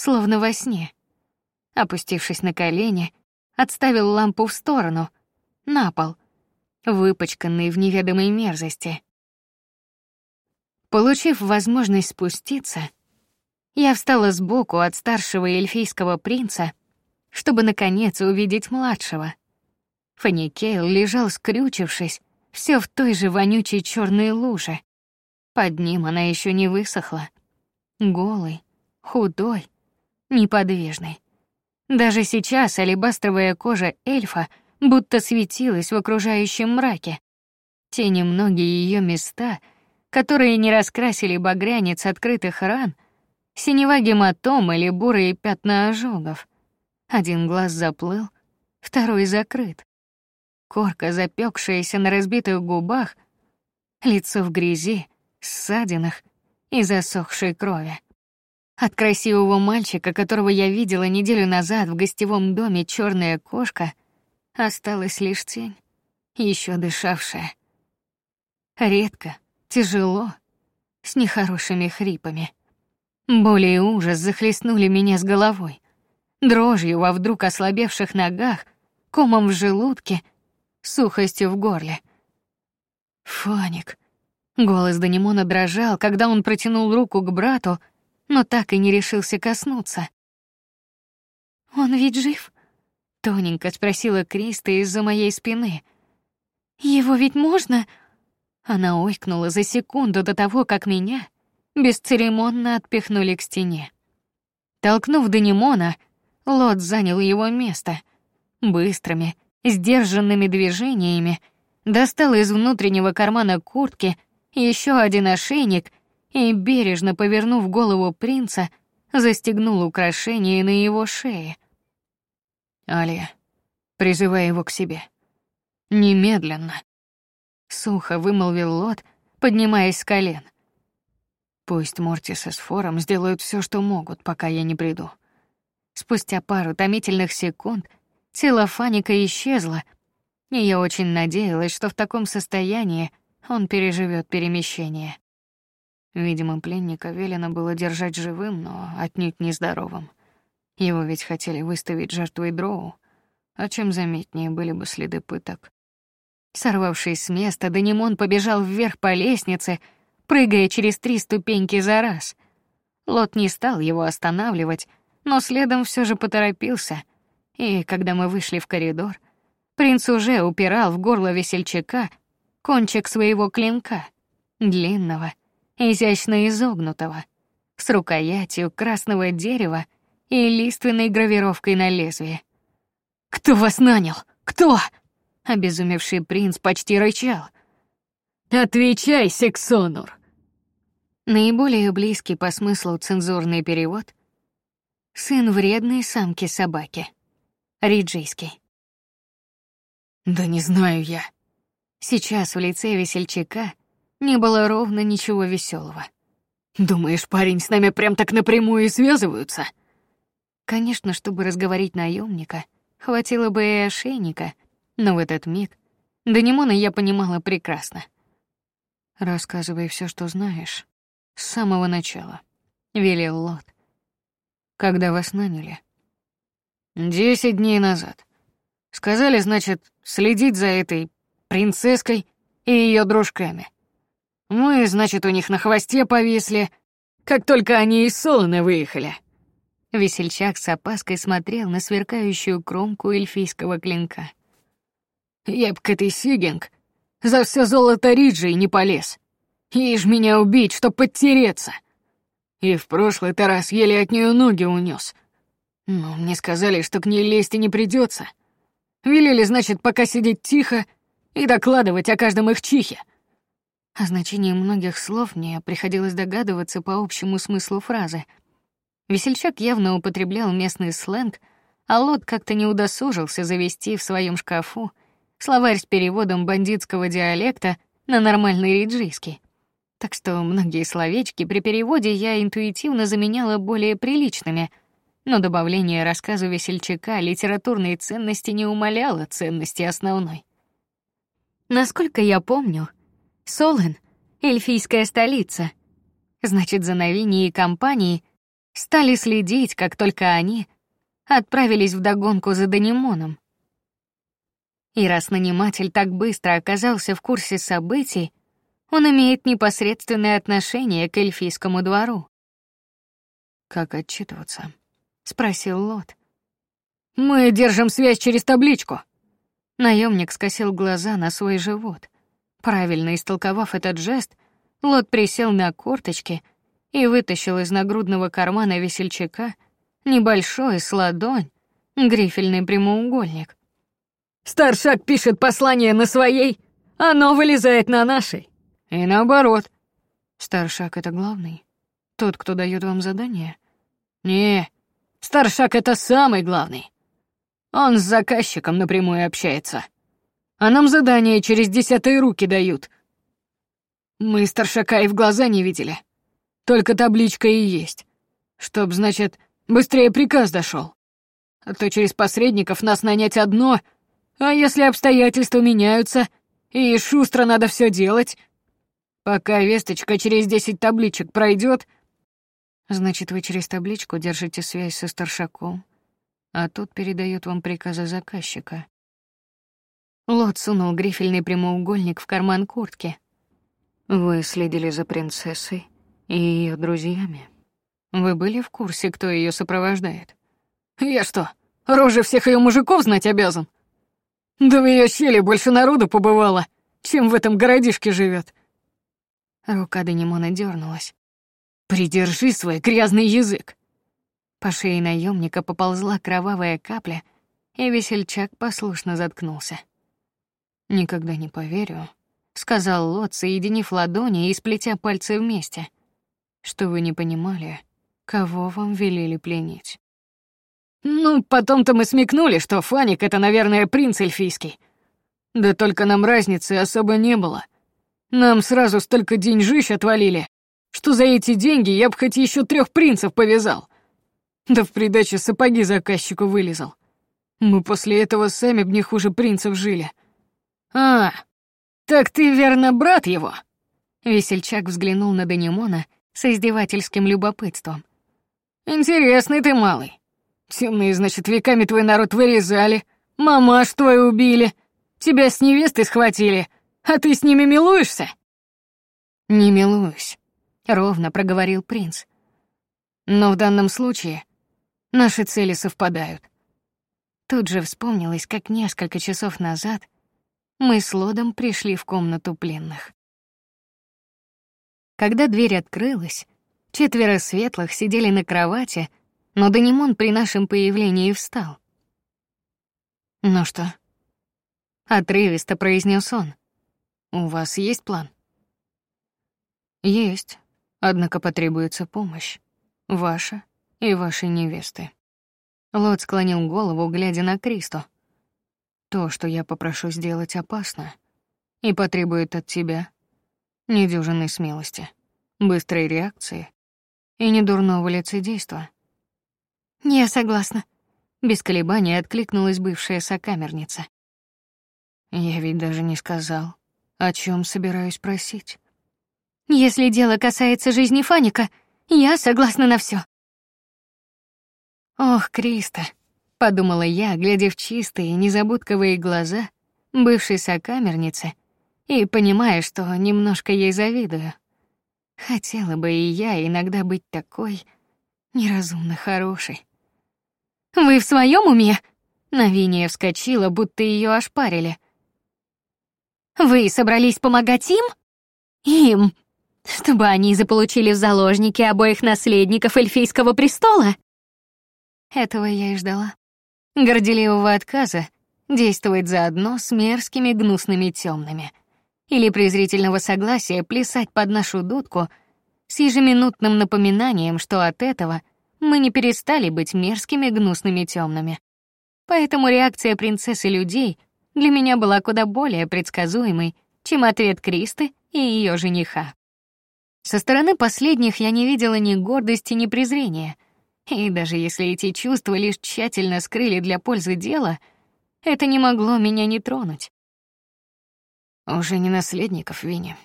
словно во сне. Опустившись на колени, отставил лампу в сторону, на пол, выпачканный в неведомой мерзости. Получив возможность спуститься, я встала сбоку от старшего эльфийского принца, чтобы наконец увидеть младшего. Фаникейл лежал скрючившись, все в той же вонючей черной луже. Под ним она еще не высохла. Голый, худой, неподвижный. Даже сейчас алебастровая кожа эльфа будто светилась в окружающем мраке. Те немногие ее места, которые не раскрасили багрянец открытых ран, синева гематом или бурые пятна ожогов. Один глаз заплыл, второй закрыт. Корка, запекшаяся на разбитых губах, лицо в грязи, ссадинах и засохшей крови. От красивого мальчика, которого я видела неделю назад в гостевом доме черная кошка, осталась лишь тень, еще дышавшая. Редко, тяжело, с нехорошими хрипами. Боли и ужас захлестнули меня с головой. Дрожью во вдруг ослабевших ногах, комом в желудке, сухостью в горле. Фаник. Голос Данимона дрожал, когда он протянул руку к брату, но так и не решился коснуться. Он ведь жив? Тоненько спросила Криста из-за моей спины. Его ведь можно? Она ойкнула за секунду до того, как меня бесцеремонно отпихнули к стене. Толкнув Данимона, Лот занял его место. Быстрыми, сдержанными движениями достал из внутреннего кармана куртки еще один ошейник и бережно повернув голову принца, застегнул украшение на его шее. Алия, призывай его к себе. Немедленно. Сухо вымолвил Лот, поднимаясь с колен. Пусть Мортис с Фором сделают все, что могут, пока я не приду. Спустя пару томительных секунд тело Фаника исчезло, и я очень надеялась, что в таком состоянии он переживет перемещение. Видимо, пленника велено было держать живым, но отнюдь не здоровым. Его ведь хотели выставить жертвой дроу, а чем заметнее были бы следы пыток. Сорвавшись с места, Данимон побежал вверх по лестнице, прыгая через три ступеньки за раз. Лот не стал его останавливать, но следом все же поторопился, и когда мы вышли в коридор, принц уже упирал в горло весельчака кончик своего клинка, длинного, изящно изогнутого, с рукоятью красного дерева и лиственной гравировкой на лезвии. Кто вас нанял? Кто? Обезумевший принц почти рычал. Отвечай, Сексонур. Наиболее близкий по смыслу цензурный перевод — сын вредной самки-собаки. Риджийский. Да не знаю я. Сейчас в лице весельчака не было ровно ничего веселого. Думаешь, парень с нами прям так напрямую и связываются? Конечно, чтобы разговорить наемника, хватило бы и ошейника, но в этот миг Данимона я понимала прекрасно. Рассказывай все, что знаешь. С самого начала, велел Лот. Когда вас наняли? Десять дней назад. Сказали, значит, следить за этой принцесской и ее дружками. Мы, значит, у них на хвосте повисли, как только они из Солоны выехали. Весельчак с опаской смотрел на сверкающую кромку эльфийского клинка. Я этой Сигинг за все золото Риджи не полез. Ей ж меня убить, чтоб подтереться. И в прошлый-то раз еле от нее ноги унес. Но мне сказали, что к ней лезть и не придется. Велели, значит, пока сидеть тихо и докладывать о каждом их чихе. О значении многих слов мне приходилось догадываться по общему смыслу фразы. Весельчак явно употреблял местный сленг, а Лот как-то не удосужился завести в своем шкафу словарь с переводом бандитского диалекта на нормальный риджийский так что многие словечки при переводе я интуитивно заменяла более приличными, но добавление рассказу весельчака литературной ценности не умаляло ценности основной. Насколько я помню, Солен — эльфийская столица. Значит, за Новини и компанией стали следить, как только они отправились в догонку за Данимоном. И раз наниматель так быстро оказался в курсе событий, Он имеет непосредственное отношение к эльфийскому двору. Как отчитываться? спросил Лот. Мы держим связь через табличку. Наемник скосил глаза на свой живот. Правильно истолковав этот жест, Лот присел на корточки и вытащил из нагрудного кармана весельчака небольшой с ладонь грифельный прямоугольник. Старшак пишет послание на своей, оно вылезает на нашей. И наоборот. Старшак это главный, тот, кто дает вам задание. Не, старшак это самый главный. Он с заказчиком напрямую общается. А нам задания через десятые руки дают. Мы старшака и в глаза не видели. Только табличка и есть. Чтоб, значит, быстрее приказ дошел. А то через посредников нас нанять одно, а если обстоятельства меняются, и шустро надо все делать, пока весточка через десять табличек пройдет, значит, вы через табличку держите связь со старшаком, а тот передает вам приказы заказчика. Лот сунул грифельный прямоугольник в карман куртки. Вы следили за принцессой и ее друзьями. Вы были в курсе, кто ее сопровождает? Я что, рожи всех ее мужиков знать обязан? Да в ее щели больше народу побывало, чем в этом городишке живет. Рука Данимона дернулась. Придержи свой грязный язык. По шее наемника поползла кровавая капля, и весельчак послушно заткнулся. Никогда не поверю, сказал Лот, соединив ладони и сплетя пальцы вместе, что вы не понимали, кого вам велели пленить. Ну, потом-то мы смекнули, что Фаник — это, наверное, принц эльфийский. Да только нам разницы особо не было. Нам сразу столько деньжищ отвалили, что за эти деньги я бы хоть еще трех принцев повязал. Да в придачу сапоги заказчику вылезал. Мы после этого сами б не хуже принцев жили. А, так ты верно брат его? Весельчак взглянул на Данимона с издевательским любопытством. Интересный ты малый. Темные, значит, веками твой народ вырезали, мамаш твою убили, тебя с невестой схватили, а ты с ними милуешься? Не милуюсь, ровно проговорил принц. Но в данном случае наши цели совпадают. Тут же вспомнилось, как несколько часов назад мы с Лодом пришли в комнату пленных. Когда дверь открылась, четверо светлых сидели на кровати, но Данимон при нашем появлении встал. «Ну что?» — отрывисто произнес он. «У вас есть план?» «Есть, однако потребуется помощь. Ваша и вашей невесты». Лот склонил голову, глядя на Кристо. «То, что я попрошу сделать, опасно и потребует от тебя недюжинной смелости, быстрой реакции и недурного лицедейства. «Я согласна», — без колебаний откликнулась бывшая сокамерница. «Я ведь даже не сказал, о чем собираюсь просить». «Если дело касается жизни Фаника, я согласна на все. «Ох, Криста», — подумала я, глядя в чистые, незабудковые глаза бывшей сокамерницы и понимая, что немножко ей завидую. Хотела бы и я иногда быть такой неразумно хорошей. Вы в своем уме? Навиния вскочила, будто ее ошпарили. Вы собрались помогать им? Им, чтобы они заполучили в заложники обоих наследников эльфийского престола? Этого я и ждала. Горделивого отказа действовать заодно с мерзкими гнусными темными, или презрительного согласия плясать под нашу дудку с ежеминутным напоминанием, что от этого мы не перестали быть мерзкими, гнусными, темными. Поэтому реакция принцессы людей для меня была куда более предсказуемой, чем ответ Кристы и ее жениха. Со стороны последних я не видела ни гордости, ни презрения. И даже если эти чувства лишь тщательно скрыли для пользы дела, это не могло меня не тронуть. Уже не наследников Винни.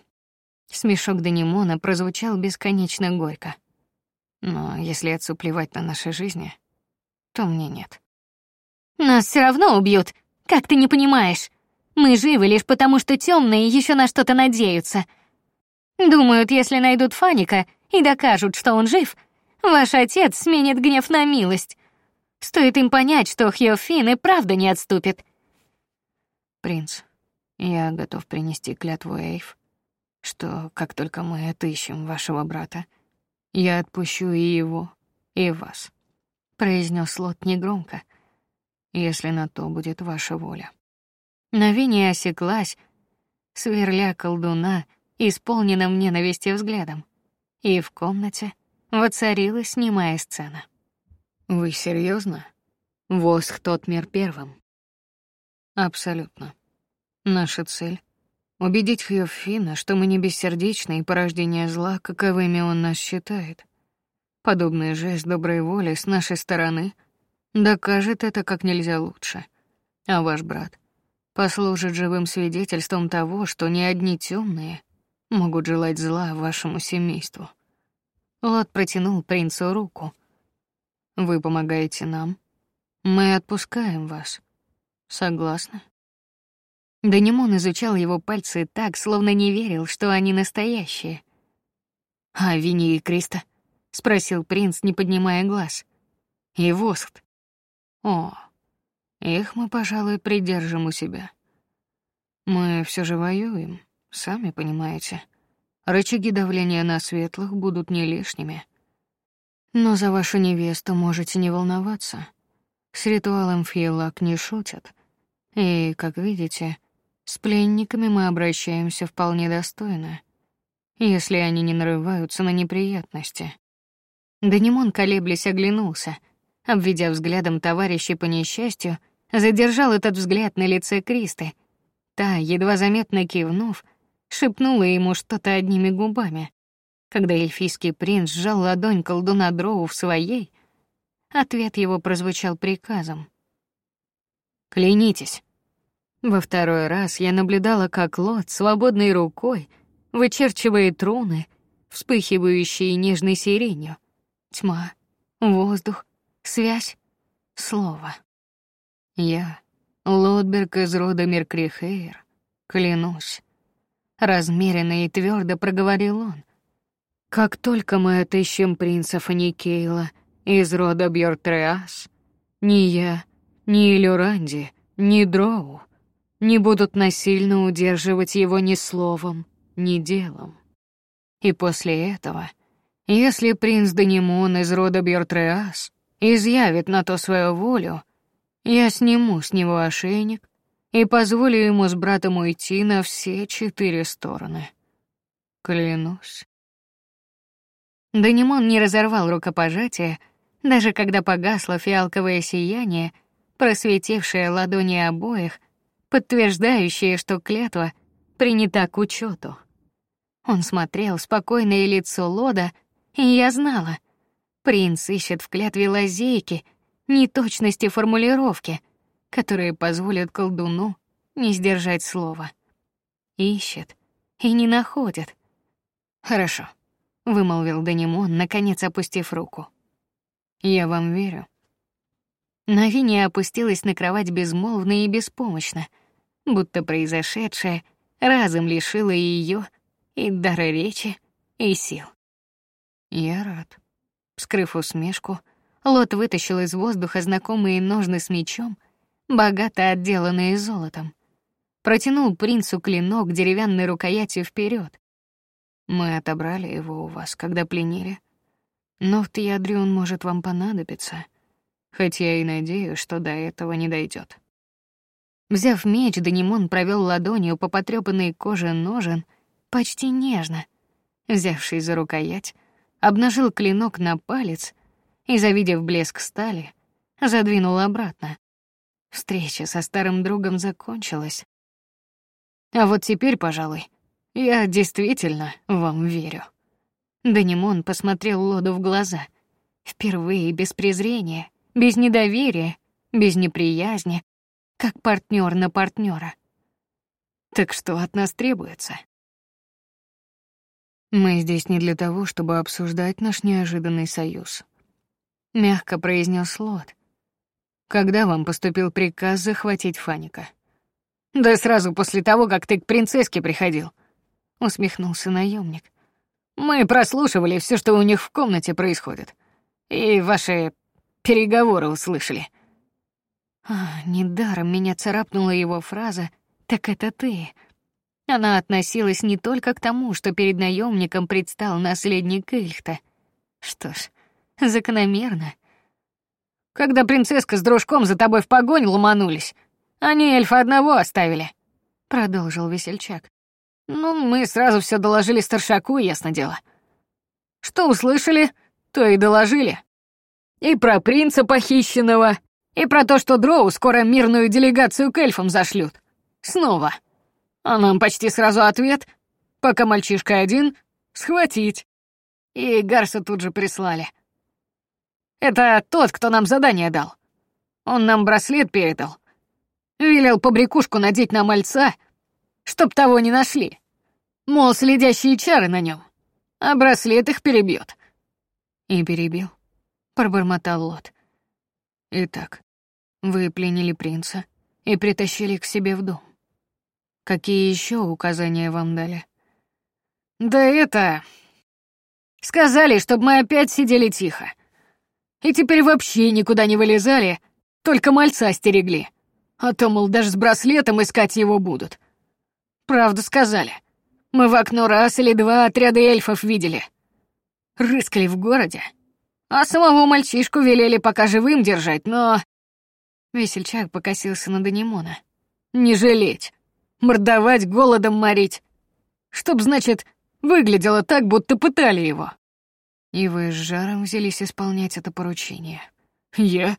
Смешок Данимона прозвучал бесконечно горько. Но если отцу плевать на наши жизни, то мне нет. Нас все равно убьют. Как ты не понимаешь? Мы живы лишь потому, что темные еще на что-то надеются. Думают, если найдут Фаника и докажут, что он жив, ваш отец сменит гнев на милость. Стоит им понять, что Хьофин и правда не отступит. Принц, я готов принести клятву Эйв, что как только мы отыщем вашего брата, я отпущу и его, и вас, произнес Лот негромко, если на то будет ваша воля. Навиния осеклась, сверля колдуна, исполненным ненависти взглядом, и в комнате воцарилась немая сцена. Вы серьезно? Восх тот мир первым. Абсолютно. Наша цель — убедить Хьёфина, что мы не бессердечны и порождение зла, каковыми он нас считает. Подобный жест доброй воли с нашей стороны докажет это как нельзя лучше. А ваш брат послужит живым свидетельством того, что ни одни темные могут желать зла вашему семейству. Лот протянул принцу руку. Вы помогаете нам, мы отпускаем вас. Согласны? Данимон изучал его пальцы так, словно не верил, что они настоящие. «А Винни и Криста?» — спросил принц, не поднимая глаз. «И Воскт?» «О, их мы, пожалуй, придержим у себя. Мы все же воюем, сами понимаете. Рычаги давления на светлых будут не лишними. Но за вашу невесту можете не волноваться. С ритуалом Фьелак не шутят. И, как видите, с пленниками мы обращаемся вполне достойно, если они не нарываются на неприятности. Данимон, колеблясь, оглянулся, обведя взглядом товарищей по несчастью, задержал этот взгляд на лице Кристы. Та, едва заметно кивнув, шепнула ему что-то одними губами. Когда эльфийский принц сжал ладонь колдуна Дроу в своей, ответ его прозвучал приказом. «Клянитесь!» Во второй раз я наблюдала, как Лот свободной рукой вычерчивает руны, вспыхивающие нежной сиренью. Тьма, воздух, связь, слово. Я, Лотберг из рода Меркрихейр, клянусь. Размеренно и твердо проговорил он. Как только мы отыщем принца Фаникейла из рода Бьортреас, ни я, ни Илюранди, ни Дроу не будут насильно удерживать его ни словом, ни делом. И после этого, если принц Данимон из рода Бьортреас изъявит на то свою волю, я сниму с него ошейник и позволю ему с братом уйти на все четыре стороны. Клянусь. Данимон не разорвал рукопожатие, даже когда погасло фиалковое сияние, просветившее ладони обоих подтверждающее, что клятва принята к учету. Он смотрел спокойное лицо Лода, и я знала, принц ищет в клятве лазейки, неточности формулировки, которые позволят колдуну не сдержать слова. Ищет и не находит. Хорошо, вымолвил Данимон, наконец опустив руку. Я вам верю. Навиния опустилась на кровать безмолвно и беспомощно — будто произошедшее разом лишило ее и дара речи, и сил. Я рад. Скрыв усмешку, Лот вытащил из воздуха знакомые ножны с мечом, богато отделанные золотом. Протянул принцу клинок деревянной рукоятью вперед. Мы отобрали его у вас, когда пленили. Но в Тиадре он может вам понадобиться, хотя я и надеюсь, что до этого не дойдет. Взяв меч, Данимон провел ладонью по потрёпанной коже ножен, почти нежно. Взявшись за рукоять, обнажил клинок на палец и, завидев блеск стали, задвинул обратно. Встреча со старым другом закончилась. А вот теперь, пожалуй, я действительно вам верю. Данимон посмотрел Лоду в глаза. Впервые без презрения, без недоверия, без неприязни, как партнер на партнера. Так что от нас требуется? Мы здесь не для того, чтобы обсуждать наш неожиданный союз, мягко произнес Лот. Когда вам поступил приказ захватить Фаника? Да сразу после того, как ты к принцесске приходил. усмехнулся наемник. Мы прослушивали все, что у них в комнате происходит. И ваши переговоры услышали. А, недаром меня царапнула его фраза «Так это ты». Она относилась не только к тому, что перед наемником предстал наследник Эльхта. Что ж, закономерно. Когда принцесска с дружком за тобой в погонь ломанулись, они эльфа одного оставили, продолжил весельчак. Ну, мы сразу все доложили старшаку, ясно дело. Что услышали, то и доложили. И про принца похищенного, и про то, что Дроу скоро мирную делегацию к эльфам зашлют. Снова. А нам почти сразу ответ, пока мальчишка один, схватить. И Гарса тут же прислали. Это тот, кто нам задание дал. Он нам браслет передал. Велел побрякушку надеть на мальца, чтоб того не нашли. Мол, следящие чары на нем, а браслет их перебьет. И перебил, пробормотал Лот. Итак, вы пленили принца и притащили к себе в дом. Какие еще указания вам дали? Да это... Сказали, чтобы мы опять сидели тихо. И теперь вообще никуда не вылезали, только мальца стерегли. А то, мол, даже с браслетом искать его будут. Правду сказали. Мы в окно раз или два отряда эльфов видели. Рыскали в городе. А самого мальчишку велели пока живым держать, но... Весельчак покосился на Данимона. Не жалеть мордовать, голодом морить. Чтоб, значит, выглядело так, будто пытали его. И вы с жаром взялись исполнять это поручение. Я?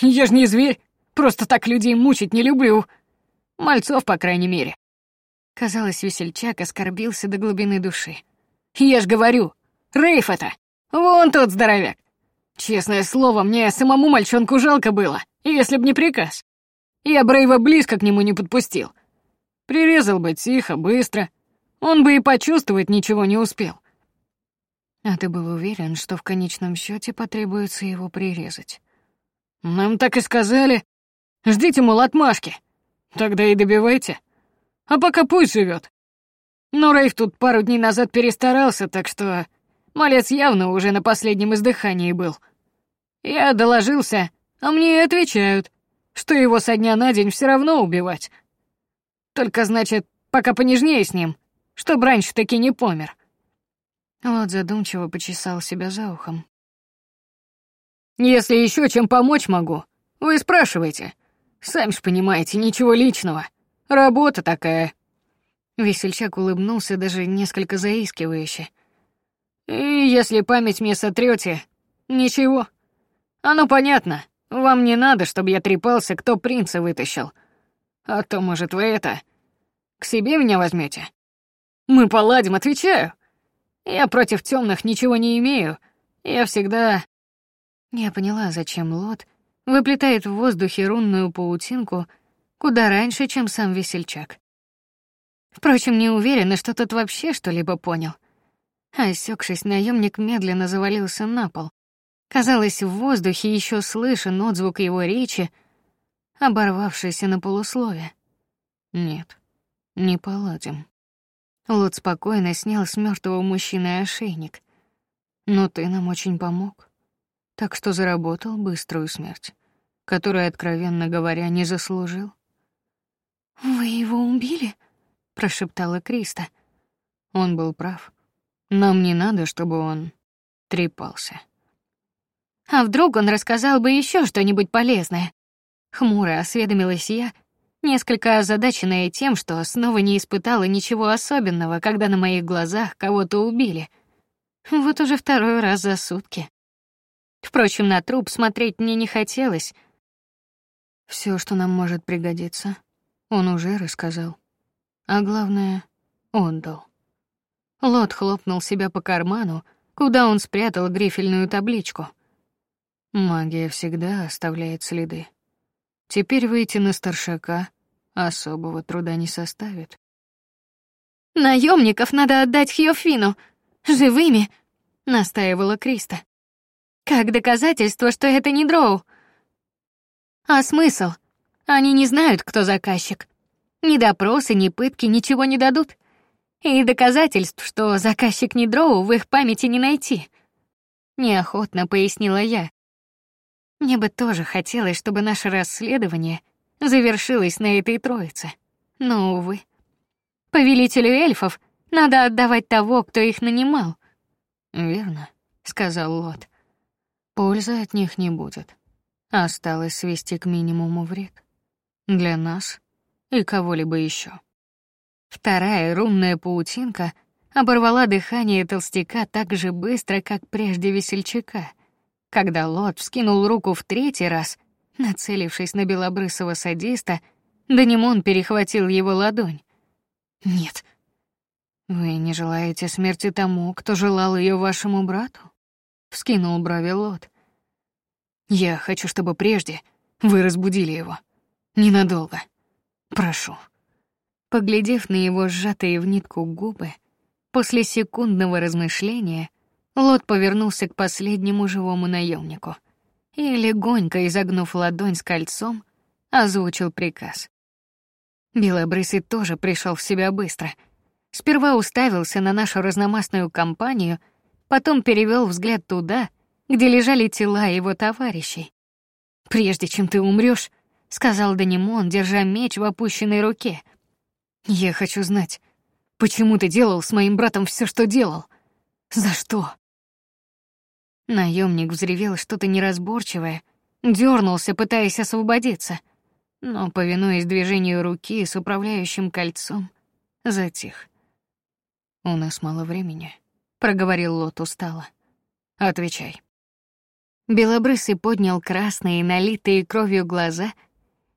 Я ж не зверь. Просто так людей мучить не люблю. Мальцов, по крайней мере. Казалось, весельчак оскорбился до глубины души. Я ж говорю, Рейф это. Вон тот здоровяк. Честное слово, мне самому мальчонку жалко было, если б не приказ. Я Брейва близко к нему не подпустил. Прирезал бы тихо, быстро. Он бы и почувствовать ничего не успел. А ты был уверен, что в конечном счете потребуется его прирезать? Нам так и сказали. Ждите, мол, отмашки. Тогда и добивайте. А пока пусть живет. Но Рейв тут пару дней назад перестарался, так что малец явно уже на последнем издыхании был. Я доложился, а мне и отвечают, что его со дня на день все равно убивать. Только, значит, пока понежнее с ним, чтоб раньше таки не помер. Лот задумчиво почесал себя за ухом. Если еще чем помочь могу, вы спрашивайте. Сами ж понимаете, ничего личного. Работа такая. Весельчак улыбнулся даже несколько заискивающе. И если память мне сотрете, ничего. Оно понятно. Вам не надо, чтобы я трепался, кто принца вытащил. А то, может, вы это... К себе меня возьмете? Мы поладим, отвечаю. Я против темных ничего не имею. Я всегда... Я поняла, зачем Лот выплетает в воздухе рунную паутинку куда раньше, чем сам весельчак. Впрочем, не уверена, что тот вообще что-либо понял. Осекшись, наемник медленно завалился на пол. Казалось, в воздухе еще слышен отзвук его речи, оборвавшийся на полуслове. Нет, не поладим. Лот спокойно снял с мертвого мужчины ошейник. Но ты нам очень помог, так что заработал быструю смерть, которую, откровенно говоря, не заслужил. Вы его убили? прошептала Криста. Он был прав. Нам не надо, чтобы он трепался. А вдруг он рассказал бы еще что-нибудь полезное? Хмуро осведомилась я, несколько озадаченная тем, что снова не испытала ничего особенного, когда на моих глазах кого-то убили. Вот уже второй раз за сутки. Впрочем, на труп смотреть мне не хотелось. Все, что нам может пригодиться, он уже рассказал. А главное, он дал. Лот хлопнул себя по карману, куда он спрятал грифельную табличку. Магия всегда оставляет следы. Теперь выйти на старшака особого труда не составит. Наемников надо отдать Хьофину живыми, настаивала Криста. Как доказательство, что это не дроу. А смысл? Они не знают, кто заказчик. Ни допросы, ни пытки ничего не дадут. И доказательств, что заказчик не Дроу, в их памяти не найти. Неохотно пояснила я. Мне бы тоже хотелось, чтобы наше расследование завершилось на этой троице. Но увы. Повелителю эльфов надо отдавать того, кто их нанимал. Верно, сказал Лот. Пользы от них не будет. Осталось свести к минимуму вред для нас и кого-либо еще. Вторая рунная паутинка оборвала дыхание толстяка так же быстро, как прежде весельчака. Когда Лот вскинул руку в третий раз, нацелившись на белобрысого садиста, Данимон перехватил его ладонь. Нет. Вы не желаете смерти тому, кто желал ее вашему брату? Вскинул брови Лот. Я хочу, чтобы прежде вы разбудили его. Ненадолго. Прошу. Поглядев на его сжатые в нитку губы, после секундного размышления Лот повернулся к последнему живому наемнику и легонько изогнув ладонь с кольцом, озвучил приказ. Белобрысый тоже пришел в себя быстро. Сперва уставился на нашу разномастную компанию, потом перевел взгляд туда, где лежали тела его товарищей. Прежде чем ты умрешь, сказал Данимон, держа меч в опущенной руке. Я хочу знать, почему ты делал с моим братом все, что делал? За что? Наемник взревел что-то неразборчивое, дернулся, пытаясь освободиться, но повинуясь движению руки с управляющим кольцом, затих. У нас мало времени, проговорил Лот устало. Отвечай. Белобрысый поднял красные, налитые кровью глаза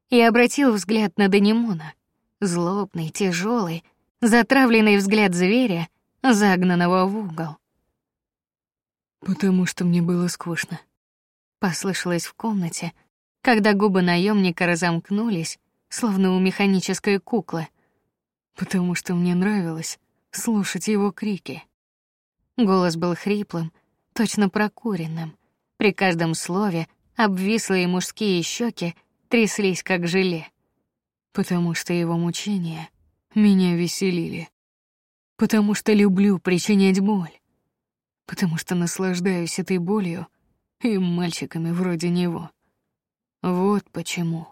и обратил взгляд на Данимона. Злобный, тяжелый, затравленный взгляд зверя, загнанного в угол. Потому что мне было скучно. Послышалось в комнате, когда губы наемника разомкнулись, словно у механической куклы. Потому что мне нравилось слушать его крики. Голос был хриплым, точно прокуренным. При каждом слове обвислые мужские щеки тряслись как желе, потому что его мучения меня веселили, потому что люблю причинять боль, потому что наслаждаюсь этой болью и мальчиками вроде него. Вот почему.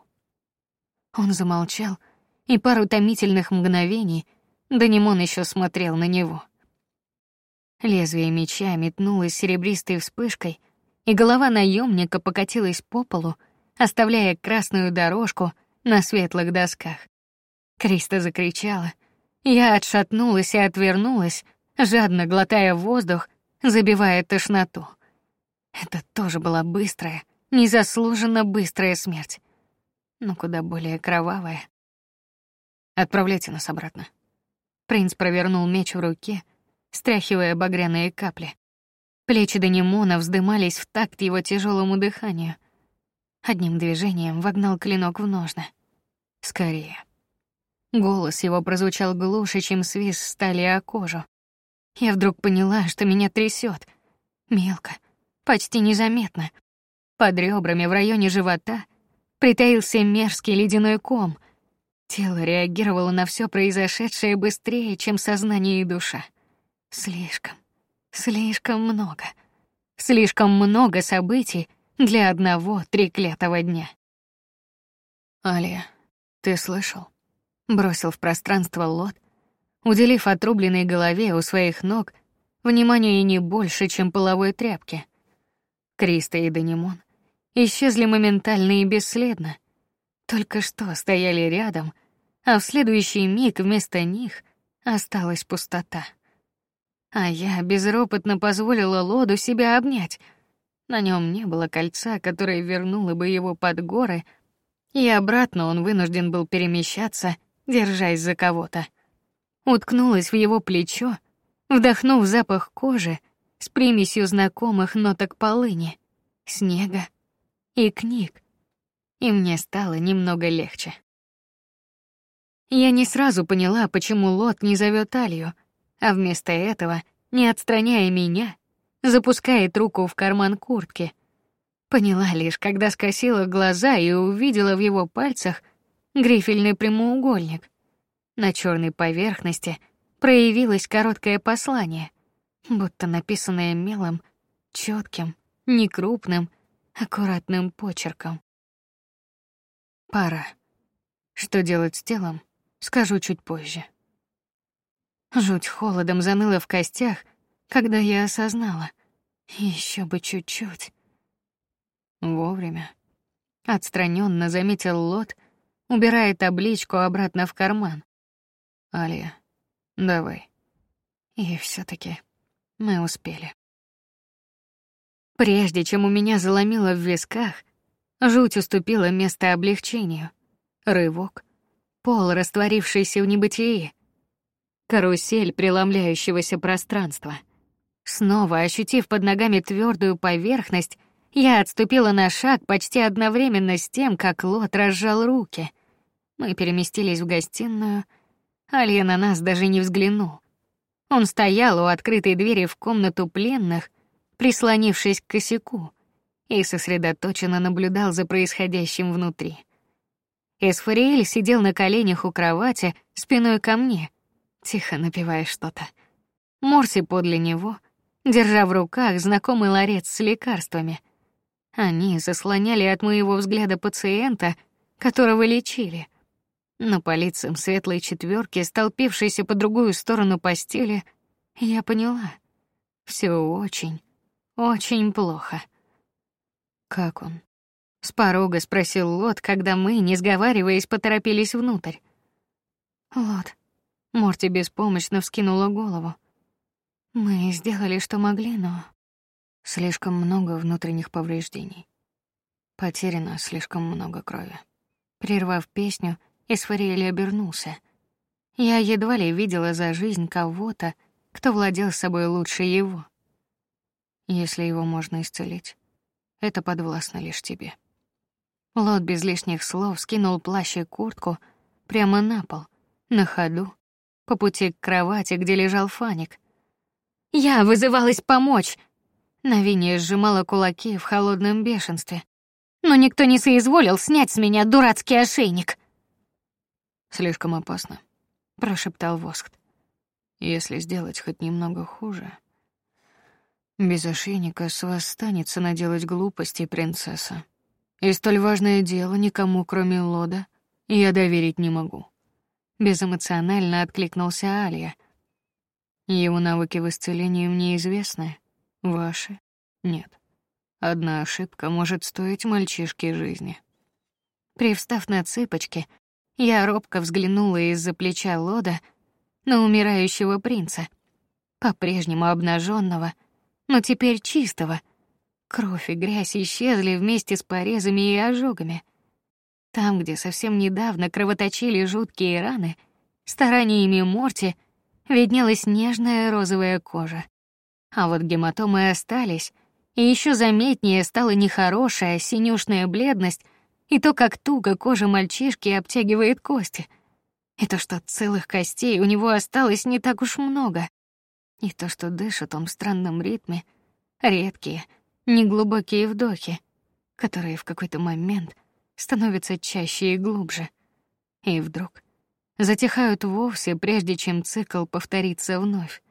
Он замолчал, и пару томительных мгновений Данимон еще смотрел на него. Лезвие меча метнулось серебристой вспышкой, и голова наемника покатилась по полу, оставляя красную дорожку на светлых досках. Криста закричала. Я отшатнулась и отвернулась, жадно глотая воздух, забивая тошноту. Это тоже была быстрая, незаслуженно быстрая смерть, но куда более кровавая. Отправляйте нас обратно. Принц провернул меч в руке, стряхивая багряные капли. Плечи Данимона вздымались в такт его тяжелому дыханию. Одним движением вогнал клинок в ножны. Скорее. Голос его прозвучал глуше, чем свист стали о кожу. Я вдруг поняла, что меня трясет. Мелко, почти незаметно. Под ребрами в районе живота притаился мерзкий ледяной ком. Тело реагировало на все произошедшее быстрее, чем сознание и душа. Слишком, слишком много. Слишком много событий, для одного треклятого дня. Алия, ты слышал? Бросил в пространство Лот, уделив отрубленной голове у своих ног внимание не больше, чем половой тряпки. Криста и Данимон исчезли моментально и бесследно. Только что стояли рядом, а в следующий миг вместо них осталась пустота. А я безропотно позволила Лоду себя обнять — на нем не было кольца, которое вернуло бы его под горы, и обратно он вынужден был перемещаться, держась за кого-то. Уткнулась в его плечо, вдохнув запах кожи с примесью знакомых ноток полыни, снега и книг, и мне стало немного легче. Я не сразу поняла, почему Лот не зовет Алию, а вместо этого, не отстраняя меня, запускает руку в карман куртки. Поняла лишь, когда скосила глаза и увидела в его пальцах грифельный прямоугольник. На черной поверхности проявилось короткое послание, будто написанное мелом, четким, некрупным, аккуратным почерком. Пора. Что делать с телом, скажу чуть позже. Жуть холодом заныла в костях, когда я осознала. Еще бы чуть-чуть. Вовремя. Отстраненно заметил Лот, убирая табличку обратно в карман. Алия, давай. И все таки мы успели. Прежде чем у меня заломило в висках, жуть уступила место облегчению. Рывок, пол, растворившийся в небытии, карусель преломляющегося пространства. Снова ощутив под ногами твердую поверхность, я отступила на шаг почти одновременно с тем, как Лот разжал руки. Мы переместились в гостиную. Алья на нас даже не взглянул. Он стоял у открытой двери в комнату пленных, прислонившись к косяку, и сосредоточенно наблюдал за происходящим внутри. Эсфариэль сидел на коленях у кровати, спиной ко мне, тихо напевая что-то. Морси подле него, держа в руках знакомый ларец с лекарствами. Они заслоняли от моего взгляда пациента, которого лечили. Но по лицам светлой четверки, столпившейся по другую сторону постели, я поняла: все очень, очень плохо. Как он? С порога спросил Лот, когда мы, не сговариваясь, поторопились внутрь. Лот. Морти беспомощно вскинула голову. Мы сделали, что могли, но слишком много внутренних повреждений. Потеряно слишком много крови. Прервав песню, Эсфариэль обернулся. Я едва ли видела за жизнь кого-то, кто владел собой лучше его. Если его можно исцелить, это подвластно лишь тебе. Лот без лишних слов скинул плащ и куртку прямо на пол, на ходу, по пути к кровати, где лежал Фаник. Я вызывалась помочь. Навиния сжимала кулаки в холодном бешенстве. Но никто не соизволил снять с меня дурацкий ошейник. Слишком опасно, прошептал Воскт. Если сделать хоть немного хуже, без ошейника с вас станется наделать глупости, принцесса. И столь важное дело никому, кроме Лода, я доверить не могу. Безэмоционально откликнулся Алия. Его навыки в исцелении мне известны, ваши нет. Одна ошибка может стоить мальчишке жизни. Привстав на цыпочки, я робко взглянула из-за плеча Лода на умирающего принца, по-прежнему обнаженного, но теперь чистого — Кровь и грязь исчезли вместе с порезами и ожогами. Там, где совсем недавно кровоточили жуткие раны, стараниями Морти виднелась нежная розовая кожа. А вот гематомы остались, и еще заметнее стала нехорошая синюшная бледность и то, как туго кожа мальчишки обтягивает кости. И то, что целых костей у него осталось не так уж много. И то, что дышит он в странном ритме, редкие — неглубокие вдохи, которые в какой-то момент становятся чаще и глубже, и вдруг затихают вовсе, прежде чем цикл повторится вновь.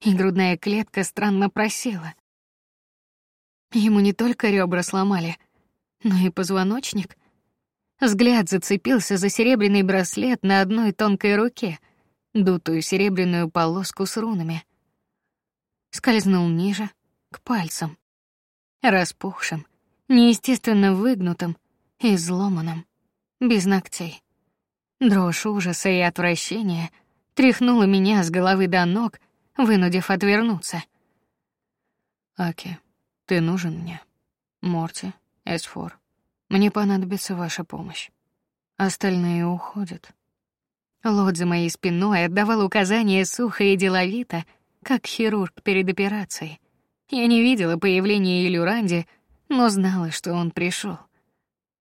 И грудная клетка странно просела. Ему не только ребра сломали, но и позвоночник. Взгляд зацепился за серебряный браслет на одной тонкой руке, дутую серебряную полоску с рунами. Скользнул ниже, к пальцам распухшим, неестественно выгнутым, и изломанным, без ногтей. Дрожь ужаса и отвращения тряхнула меня с головы до ног, вынудив отвернуться. Аки, ты нужен мне. Морти, Эсфор, мне понадобится ваша помощь. Остальные уходят. Лот за моей спиной отдавал указания сухо и деловито, как хирург перед операцией. Я не видела появления Илюранди, но знала, что он пришел.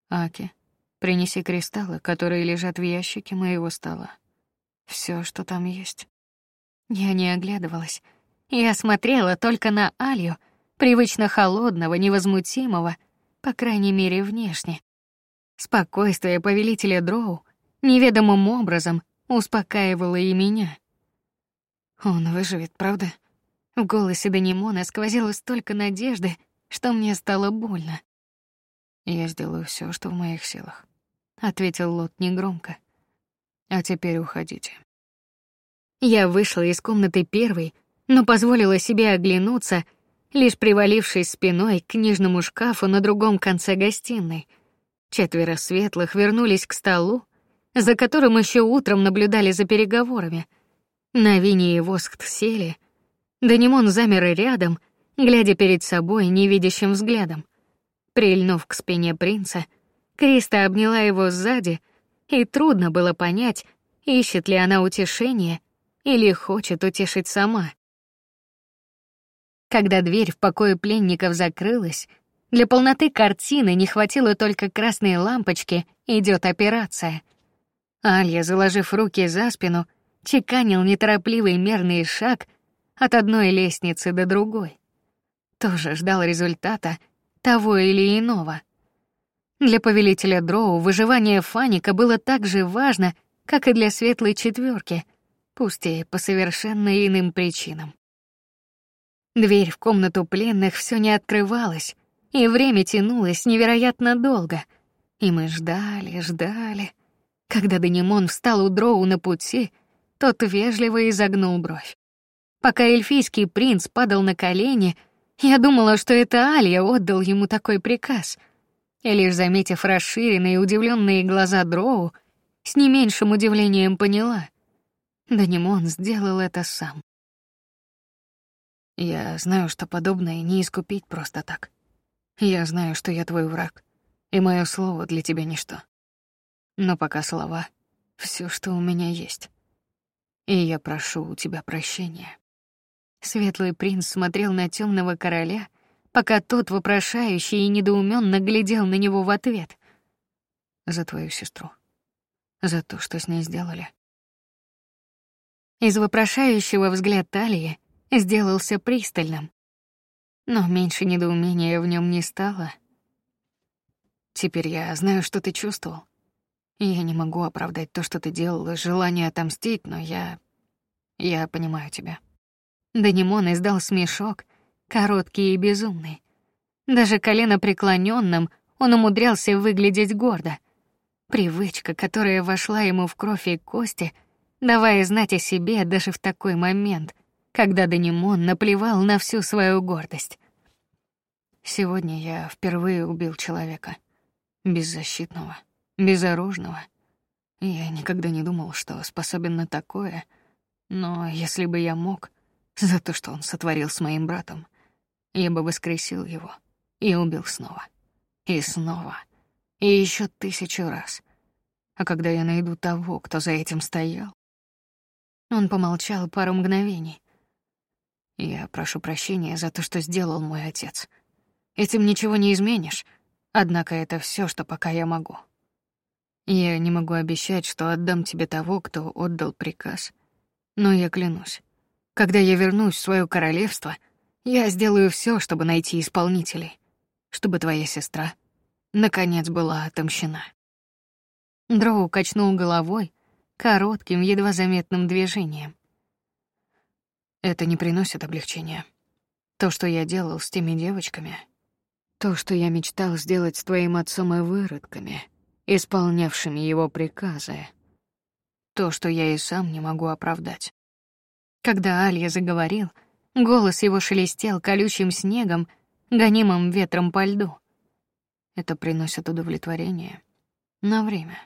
Аки, принеси кристаллы, которые лежат в ящике моего стола. Все, что там есть. Я не оглядывалась. Я смотрела только на Алью, привычно холодного, невозмутимого, по крайней мере, внешне. Спокойствие повелителя Дроу неведомым образом успокаивало и меня. Он выживет, правда? В голосе Данимона сквозило столько надежды, что мне стало больно. Я сделаю все, что в моих силах, ответил Лот негромко. А теперь уходите. Я вышла из комнаты первой, но позволила себе оглянуться, лишь привалившись спиной к книжному шкафу на другом конце гостиной. Четверо светлых вернулись к столу, за которым еще утром наблюдали за переговорами. На Вине и Воскт сели. Данимон замер рядом, глядя перед собой невидящим взглядом. Прильнув к спине принца, Криста обняла его сзади, и трудно было понять, ищет ли она утешения или хочет утешить сама. Когда дверь в покое пленников закрылась, для полноты картины не хватило только красной лампочки «Идет операция». Алья, заложив руки за спину, чеканил неторопливый мерный шаг от одной лестницы до другой. Тоже ждал результата того или иного. Для повелителя Дроу выживание Фаника было так же важно, как и для светлой четверки, пусть и по совершенно иным причинам. Дверь в комнату пленных все не открывалась, и время тянулось невероятно долго. И мы ждали, ждали. Когда Данимон встал у Дроу на пути, тот вежливо изогнул бровь. Пока эльфийский принц падал на колени, я думала, что это Алия отдал ему такой приказ. И лишь заметив расширенные удивленные глаза Дроу, с не меньшим удивлением поняла. Данимон сделал это сам. Я знаю, что подобное не искупить просто так. Я знаю, что я твой враг, и мое слово для тебя ничто. Но пока слова — все, что у меня есть. И я прошу у тебя прощения. Светлый принц смотрел на темного короля, пока тот вопрошающе и недоуменно глядел на него в ответ. За твою сестру. За то, что с ней сделали. Из вопрошающего взгляд Талии сделался пристальным. Но меньше недоумения в нем не стало. Теперь я знаю, что ты чувствовал. Я не могу оправдать то, что ты делал, из желания отомстить, но я... Я понимаю тебя. Данимон издал смешок, короткий и безумный. Даже колено преклоненным он умудрялся выглядеть гордо. Привычка, которая вошла ему в кровь и кости, давая знать о себе даже в такой момент, когда Данимон наплевал на всю свою гордость. Сегодня я впервые убил человека, беззащитного безоружного. Я никогда не думал, что способен на такое, но если бы я мог, за то, что он сотворил с моим братом, я бы воскресил его и убил снова. И снова. И еще тысячу раз. А когда я найду того, кто за этим стоял... Он помолчал пару мгновений. Я прошу прощения за то, что сделал мой отец. Этим ничего не изменишь, однако это все, что пока я могу. Я не могу обещать, что отдам тебе того, кто отдал приказ. Но я клянусь, когда я вернусь в свое королевство, я сделаю все, чтобы найти исполнителей, чтобы твоя сестра наконец была отомщена. Дроу качнул головой коротким, едва заметным движением. Это не приносит облегчения. То, что я делал с теми девочками, то, что я мечтал сделать с твоим отцом и выродками, исполнявшими его приказы. То, что я и сам не могу оправдать. Когда Алья заговорил, голос его шелестел колючим снегом, гонимым ветром по льду. Это приносит удовлетворение на время,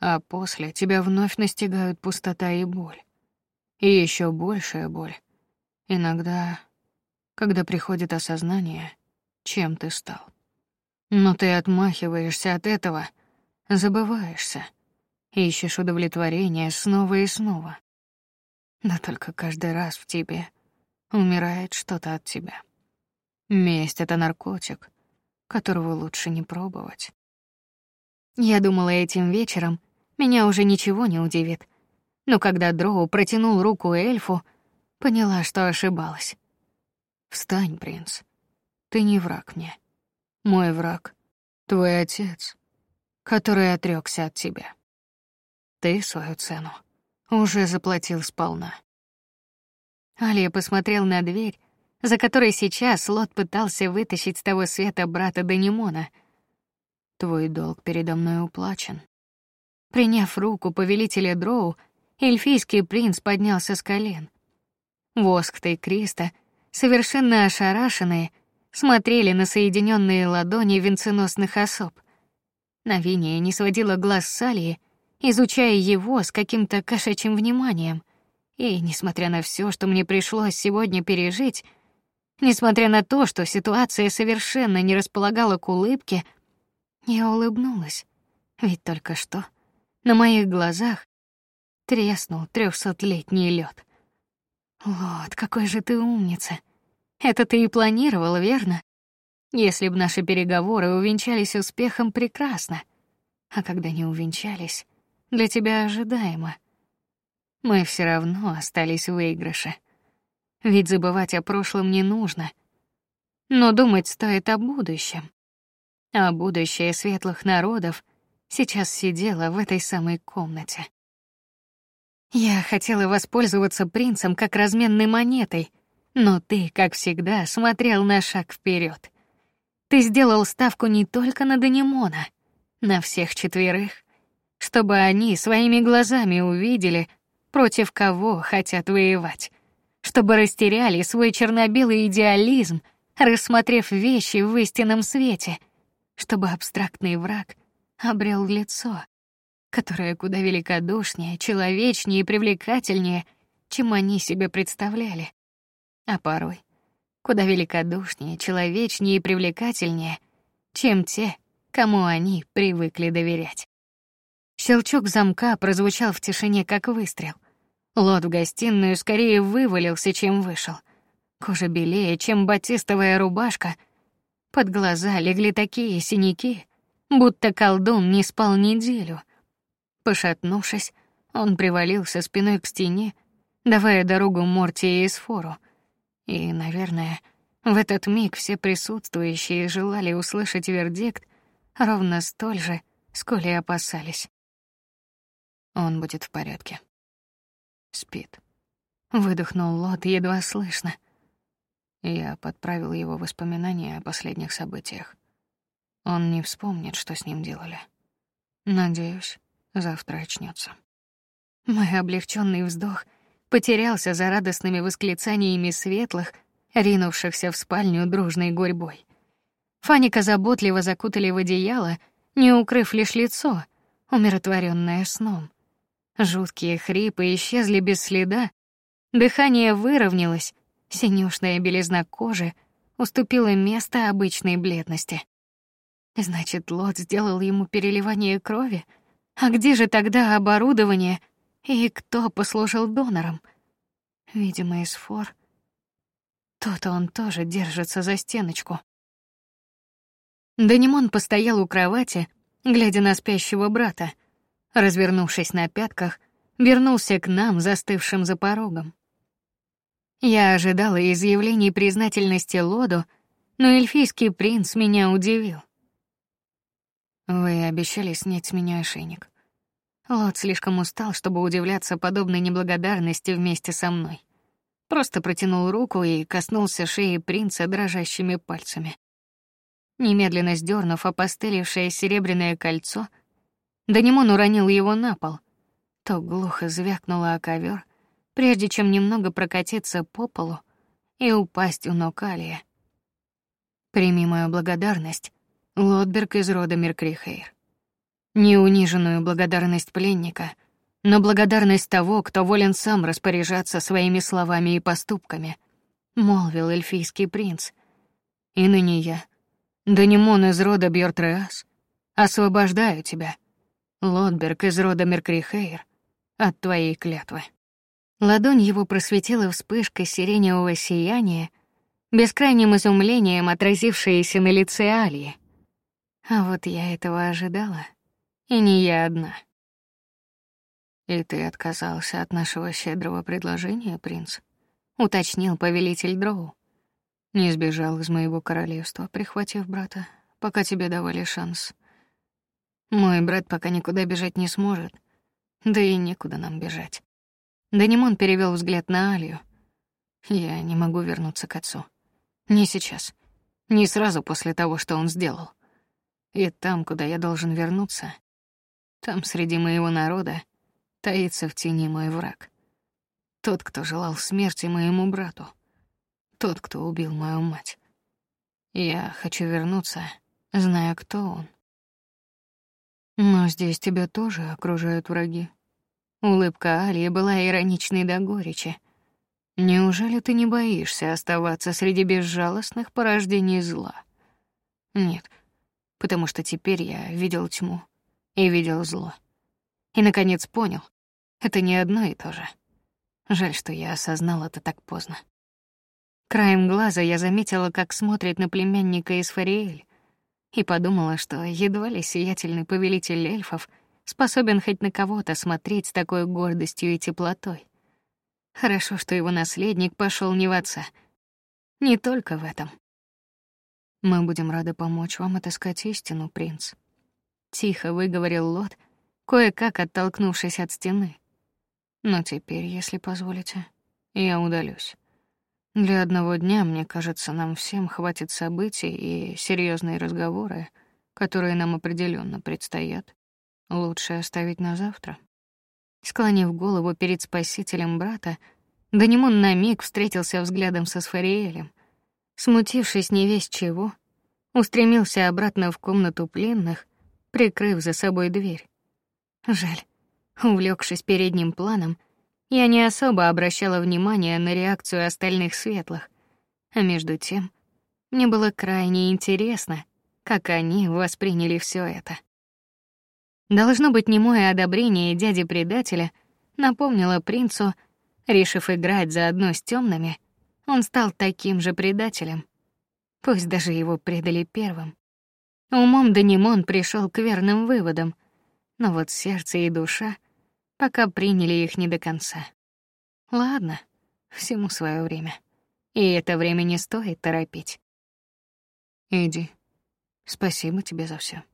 а после тебя вновь настигают пустота и боль. И еще большая боль. Иногда, когда приходит осознание, чем ты стал. Но ты отмахиваешься от этого, забываешься, ищешь удовлетворения снова и снова. Да только каждый раз в тебе умирает что-то от тебя. Месть — это наркотик, которого лучше не пробовать. Я думала, этим вечером меня уже ничего не удивит. Но когда Дроу протянул руку эльфу, поняла, что ошибалась. «Встань, принц. Ты не враг мне. Мой враг — твой отец который отрёкся от тебя. Ты свою цену уже заплатил сполна. Алия посмотрел на дверь, за которой сейчас Лот пытался вытащить с того света брата Данимона. Твой долг передо мной уплачен. Приняв руку повелителя Дроу, эльфийский принц поднялся с колен. Воскта и Криста, совершенно ошарашенные, смотрели на соединенные ладони венценосных особ. Навиния не сводила глаз с Алии, изучая его с каким-то кошачьим вниманием. И несмотря на все, что мне пришлось сегодня пережить, несмотря на то, что ситуация совершенно не располагала к улыбке, я улыбнулась. Ведь только что на моих глазах треснул трехсотлетний лед. Вот, какой же ты умница. Это ты и планировала, верно? Если бы наши переговоры увенчались успехом, прекрасно. А когда не увенчались, для тебя ожидаемо. Мы все равно остались в выигрыше. Ведь забывать о прошлом не нужно. Но думать стоит о будущем. А будущее светлых народов сейчас сидела в этой самой комнате. Я хотела воспользоваться принцем как разменной монетой, но ты, как всегда, смотрел на шаг вперед. Ты сделал ставку не только на Данимона, на всех четверых, чтобы они своими глазами увидели, против кого хотят воевать, чтобы растеряли свой черно-белый идеализм, рассмотрев вещи в истинном свете, чтобы абстрактный враг обрел лицо, которое куда великодушнее, человечнее и привлекательнее, чем они себе представляли. А порой куда великодушнее, человечнее и привлекательнее, чем те, кому они привыкли доверять. Щелчок замка прозвучал в тишине, как выстрел. Лот в гостиную скорее вывалился, чем вышел. Кожа белее, чем батистовая рубашка. Под глаза легли такие синяки, будто колдун не спал неделю. Пошатнувшись, он привалился спиной к стене, давая дорогу Морти и Эсфору. И, наверное, в этот миг все присутствующие желали услышать вердикт ровно столь же, сколь и опасались. Он будет в порядке. Спит. Выдохнул Лот едва слышно. Я подправил его воспоминания о последних событиях. Он не вспомнит, что с ним делали. Надеюсь, завтра очнется. Мой облегченный вздох — потерялся за радостными восклицаниями светлых, ринувшихся в спальню дружной гурьбой. Фаника заботливо закутали в одеяло, не укрыв лишь лицо, умиротворенное сном. Жуткие хрипы исчезли без следа, дыхание выровнялось, синюшная белизна кожи уступила место обычной бледности. Значит, Лот сделал ему переливание крови? А где же тогда оборудование, и кто послужил донором? Видимо, Эсфор. То-то он тоже держится за стеночку. Данимон постоял у кровати, глядя на спящего брата. Развернувшись на пятках, вернулся к нам, застывшим за порогом. Я ожидала изъявлений признательности Лоду, но эльфийский принц меня удивил. Вы обещали снять с меня ошейник. Лот слишком устал, чтобы удивляться подобной неблагодарности вместе со мной. Просто протянул руку и коснулся шеи принца дрожащими пальцами. Немедленно сдернув опостылевшее серебряное кольцо, Данимон уронил его на пол. То глухо звякнуло о ковер, прежде чем немного прокатиться по полу и упасть у ног Алия. Прими мою благодарность, Лотберг из рода Меркрихейр. Не униженную благодарность пленника, но благодарность того, кто волен сам распоряжаться своими словами и поступками, молвил эльфийский принц. И ныне я, Данимон из рода Бьортреас, освобождаю тебя, Лотберг из рода Меркрихейр, от твоей клятвы. Ладонь его просветила вспышкой сиреневого сияния, бескрайним изумлением отразившееся на лице Алии. А вот я этого ожидала. И не я одна. И ты отказался от нашего щедрого предложения, принц? уточнил повелитель Дроу. Не сбежал из моего королевства, прихватив брата, пока тебе давали шанс. Мой брат пока никуда бежать не сможет, да и некуда нам бежать. Данимон перевел взгляд на Алию. Я не могу вернуться к отцу. Не сейчас. Не сразу после того, что он сделал. И там, куда я должен вернуться, там среди моего народа таится в тени мой враг. Тот, кто желал смерти моему брату. Тот, кто убил мою мать. Я хочу вернуться, зная, кто он. Но здесь тебя тоже окружают враги. Улыбка Алии была ироничной до горечи. Неужели ты не боишься оставаться среди безжалостных порождений зла? Нет, потому что теперь я видел тьму и видел зло. И наконец понял, это не одно и то же. Жаль, что я осознал это так поздно. Краем глаза я заметила, как смотрит на племянника из Фариэль, и подумала, что едва ли сиятельный повелитель эльфов способен хоть на кого-то смотреть с такой гордостью и теплотой. Хорошо, что его наследник пошел не в отца. Не только в этом. Мы будем рады помочь вам отыскать истину, принц. Тихо выговорил Лот, кое-как оттолкнувшись от стены. Но теперь, если позволите, я удалюсь. Для одного дня, мне кажется, нам всем хватит событий и серьезные разговоры, которые нам определенно предстоят. Лучше оставить на завтра. Склонив голову перед спасителем брата, Данимон на миг встретился взглядом со Сфариэлем. Смутившись не весь чего, устремился обратно в комнату пленных, прикрыв за собой дверь. Жаль, увлекшись передним планом, я не особо обращала внимание на реакцию остальных светлых, а между тем мне было крайне интересно, как они восприняли все это. Должно быть, немое одобрение дяди-предателя напомнило принцу, решив играть заодно с темными, он стал таким же предателем. Пусть даже его предали первым. Умом Данимон пришел к верным выводам, но вот сердце и душа пока приняли их не до конца. Ладно, всему свое время. И это время не стоит торопить. Иди. Спасибо тебе за все.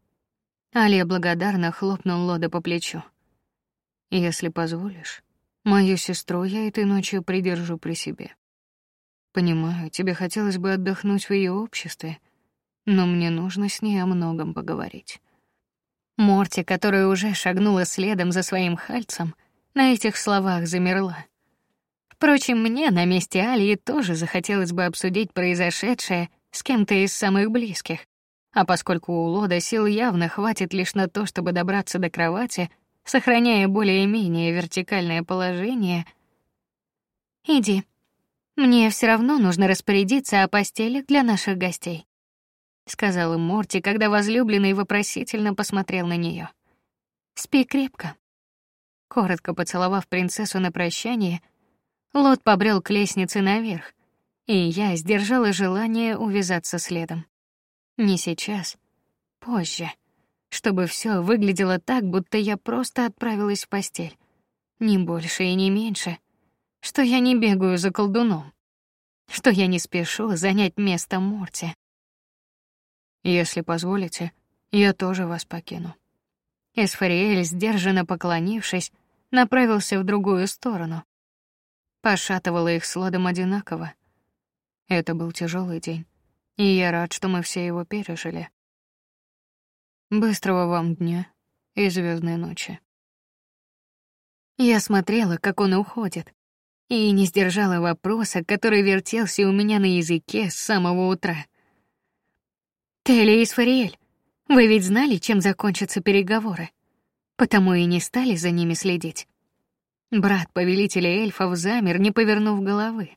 Алия благодарно хлопнул Лода по плечу. Если позволишь, мою сестру я этой ночью придержу при себе. Понимаю, тебе хотелось бы отдохнуть в ее обществе, но мне нужно с ней о многом поговорить. Морти, которая уже шагнула следом за своим хальцем, на этих словах замерла. Впрочем, мне на месте Алии тоже захотелось бы обсудить произошедшее с кем-то из самых близких. А поскольку у Лода сил явно хватит лишь на то, чтобы добраться до кровати, сохраняя более-менее вертикальное положение, иди. Мне все равно нужно распорядиться о постелях для наших гостей, сказала Морти, когда возлюбленный вопросительно посмотрел на нее. Спи крепко. Коротко поцеловав принцессу на прощание, Лот побрел к лестнице наверх, и я сдержала желание увязаться следом. Не сейчас, позже, чтобы все выглядело так, будто я просто отправилась в постель. Ни больше и не меньше, что я не бегаю за колдуном, что я не спешу занять место Морти. Если позволите, я тоже вас покину. Эсфариэль, сдержанно поклонившись, направился в другую сторону. Пошатывало их с Ладом одинаково. Это был тяжелый день и я рад, что мы все его пережили. Быстрого вам дня и звездной ночи. Я смотрела, как он уходит, и не сдержала вопроса, который вертелся у меня на языке с самого утра. Телли и Сфариэль, вы ведь знали, чем закончатся переговоры, потому и не стали за ними следить. Брат повелителя эльфов замер, не повернув головы.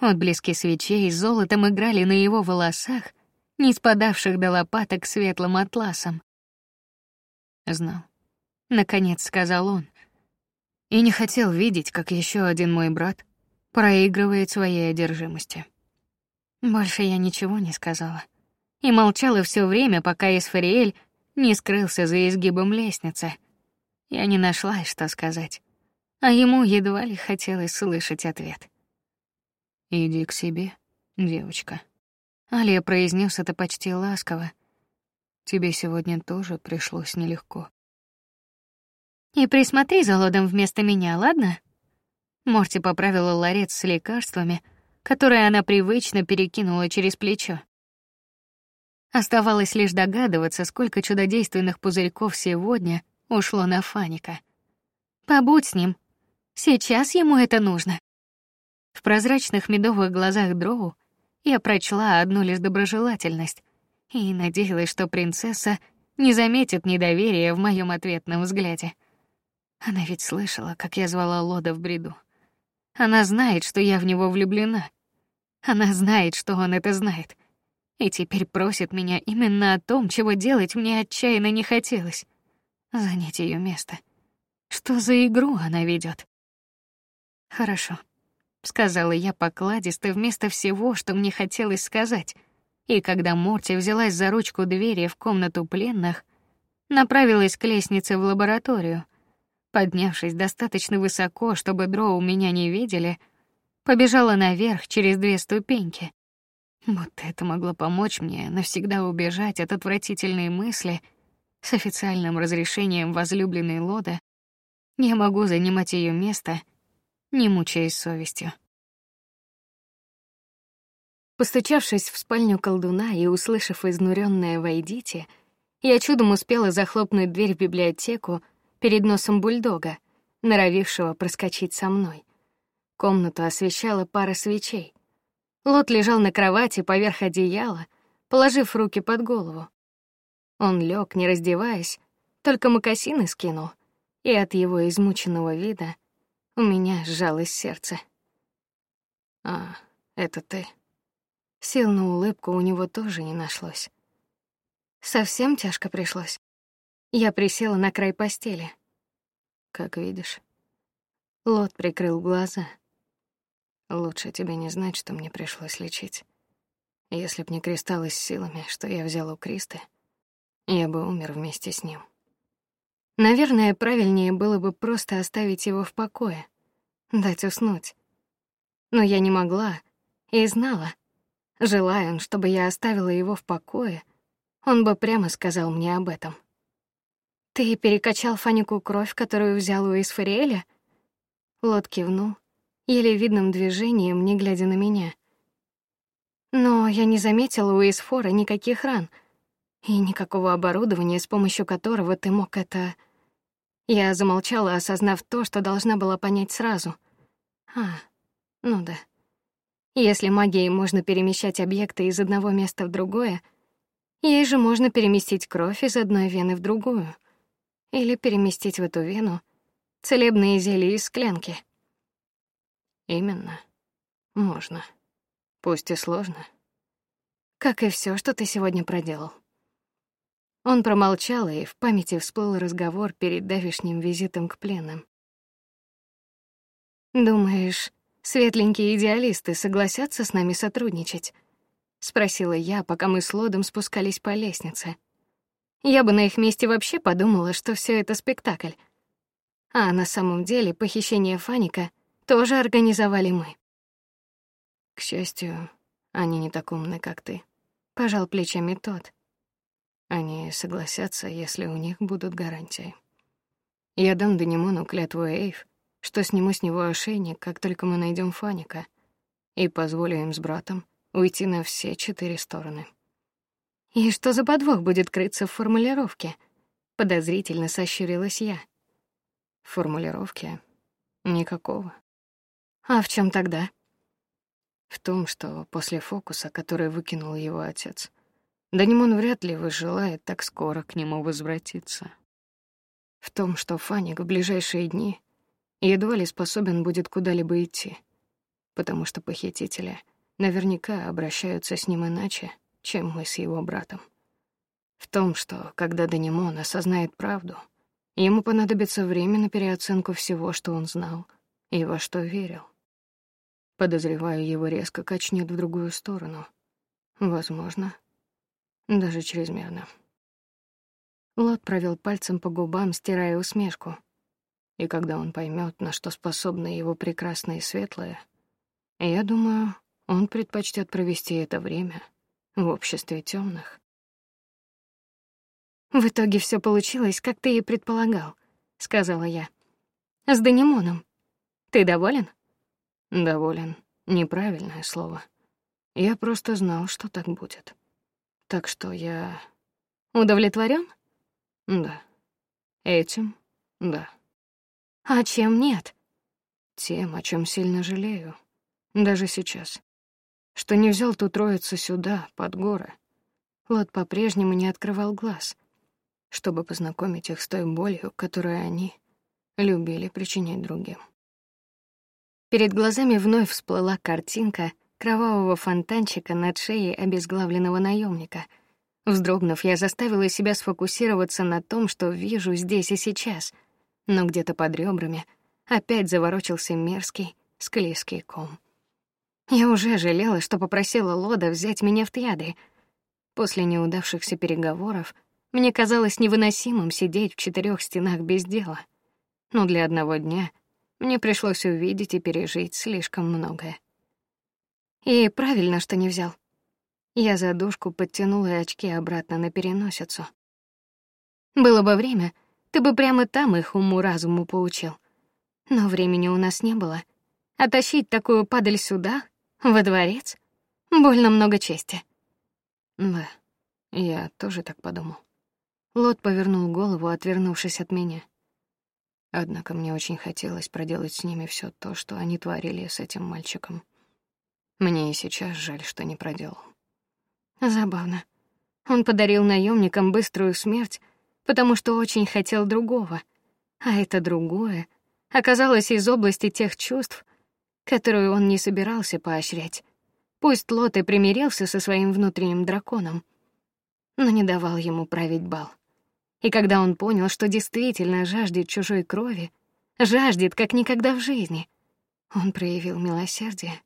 Отблески свечей золотом играли на его волосах, не спадавших до лопаток светлым атласом. Знал, наконец сказал он, и не хотел видеть, как еще один мой брат проигрывает своей одержимости. Больше я ничего не сказала и молчала все время, пока Исфариэль не скрылся за изгибом лестницы. Я не нашла, что сказать, а ему едва ли хотелось слышать ответ. Иди к себе, девочка. Алия произнес это почти ласково. Тебе сегодня тоже пришлось нелегко. И присмотри за Лодом вместо меня, ладно? Морти поправила ларец с лекарствами, которое она привычно перекинула через плечо. Оставалось лишь догадываться, сколько чудодейственных пузырьков сегодня ушло на Фаника. Побудь с ним. Сейчас ему это нужно. В прозрачных медовых глазах Дроу я прочла одну лишь доброжелательность и надеялась, что принцесса не заметит недоверия в моем ответном взгляде. Она ведь слышала, как я звала Лода в бреду. Она знает, что я в него влюблена. Она знает, что он это знает. И теперь просит меня именно о том, чего делать мне отчаянно не хотелось занять ее место. Что за игру она ведет? Хорошо, сказала я покладисто вместо всего, что мне хотелось сказать. И когда Морти взялась за ручку двери в комнату пленных, направилась к лестнице в лабораторию. Поднявшись достаточно высоко, чтобы дроу меня не видели, побежала наверх через две ступеньки. Вот это могло помочь мне навсегда убежать от отвратительной мысли с официальным разрешением возлюбленной Лода. Я могу занимать ее место, не мучаясь совестью. Постучавшись в спальню колдуна и услышав изнуренное «Войдите», я чудом успела захлопнуть дверь в библиотеку перед носом бульдога, норовившего проскочить со мной. Комнату освещала пара свечей. Лот лежал на кровати поверх одеяла, положив руки под голову. Он лег, не раздеваясь, только мокасины скинул, и от его измученного вида у меня сжалось сердце. «А, это ты?» Сил на улыбку у него тоже не нашлось. Совсем тяжко пришлось. Я присела на край постели. Как видишь. Лот прикрыл глаза. Лучше тебе не знать, что мне пришлось лечить. Если б не кристаллы с силами, что я взял у Кристы, я бы умер вместе с ним. Наверное, правильнее было бы просто оставить его в покое, дать уснуть. Но я не могла и знала, Желая он, чтобы я оставила его в покое, он бы прямо сказал мне об этом. «Ты перекачал Фанику кровь, которую взял у Исфариэля?» Лот кивнул, еле видным движением, не глядя на меня. Но я не заметила у Исфора никаких ран и никакого оборудования, с помощью которого ты мог это... Я замолчала, осознав то, что должна была понять сразу. А, ну да. Если магией можно перемещать объекты из одного места в другое, ей же можно переместить кровь из одной вены в другую или переместить в эту вену целебные зелья из склянки. Именно. Можно. Пусть и сложно. Как и все, что ты сегодня проделал. Он промолчал, и в памяти всплыл разговор перед давешним визитом к пленным. Думаешь, Светленькие идеалисты согласятся с нами сотрудничать? спросила я, пока мы с Лодом спускались по лестнице. Я бы на их месте вообще подумала, что все это спектакль. А на самом деле похищение Фаника тоже организовали мы. К счастью, они не так умны, как ты, пожал плечами тот. Они согласятся, если у них будут гарантии. Я дам Данимону клятву Эйв, что сниму с него ошейник, как только мы найдем Фаника, и позволю им с братом уйти на все четыре стороны. И что за подвох будет крыться в формулировке? Подозрительно сощурилась я. В формулировке никакого. А в чем тогда? В том, что после фокуса, который выкинул его отец, Данимон вряд ли выжелает так скоро к нему возвратиться. В том, что Фаник в ближайшие дни едва ли способен будет куда-либо идти, потому что похитители наверняка обращаются с ним иначе, чем мы с его братом. В том, что когда Данимон осознает правду, ему понадобится время на переоценку всего, что он знал и во что верил. Подозреваю, его резко качнет в другую сторону. Возможно, даже чрезмерно. Лот провел пальцем по губам, стирая усмешку, и когда он поймет, на что способны его прекрасное и светлое, я думаю, он предпочтет провести это время в обществе темных. В итоге все получилось, как ты и предполагал, сказала я. С Данимоном. Ты доволен? Доволен. неправильное слово. Я просто знал, что так будет. Так что я удовлетворен? Да. Этим? Да. А чем нет? Тем, о чем сильно жалею. Даже сейчас. Что не взял ту троицу сюда, под горы. Лот по-прежнему не открывал глаз, чтобы познакомить их с той болью, которую они любили причинять другим. Перед глазами вновь всплыла картинка кровавого фонтанчика над шеей обезглавленного наемника. Вздрогнув, я заставила себя сфокусироваться на том, что вижу здесь и сейчас, но где-то под ребрами опять заворочился мерзкий, склизкий ком. Я уже жалела, что попросила Лода взять меня в триады. После неудавшихся переговоров мне казалось невыносимым сидеть в четырех стенах без дела. Но для одного дня мне пришлось увидеть и пережить слишком многое. И правильно, что не взял. Я за дужку подтянула очки обратно на переносицу. Было бы время, ты бы прямо там их уму-разуму поучил. Но времени у нас не было. А тащить такую падаль сюда, во дворец, больно много чести. Да, я тоже так подумал. Лот повернул голову, отвернувшись от меня. Однако мне очень хотелось проделать с ними все то, что они творили с этим мальчиком. Мне и сейчас жаль, что не проделал. Забавно. Он подарил наемникам быструю смерть, потому что очень хотел другого, а это другое оказалось из области тех чувств, которую он не собирался поощрять. Пусть Лот и примирился со своим внутренним драконом, но не давал ему править бал. И когда он понял, что действительно жаждет чужой крови, жаждет как никогда в жизни, он проявил милосердие,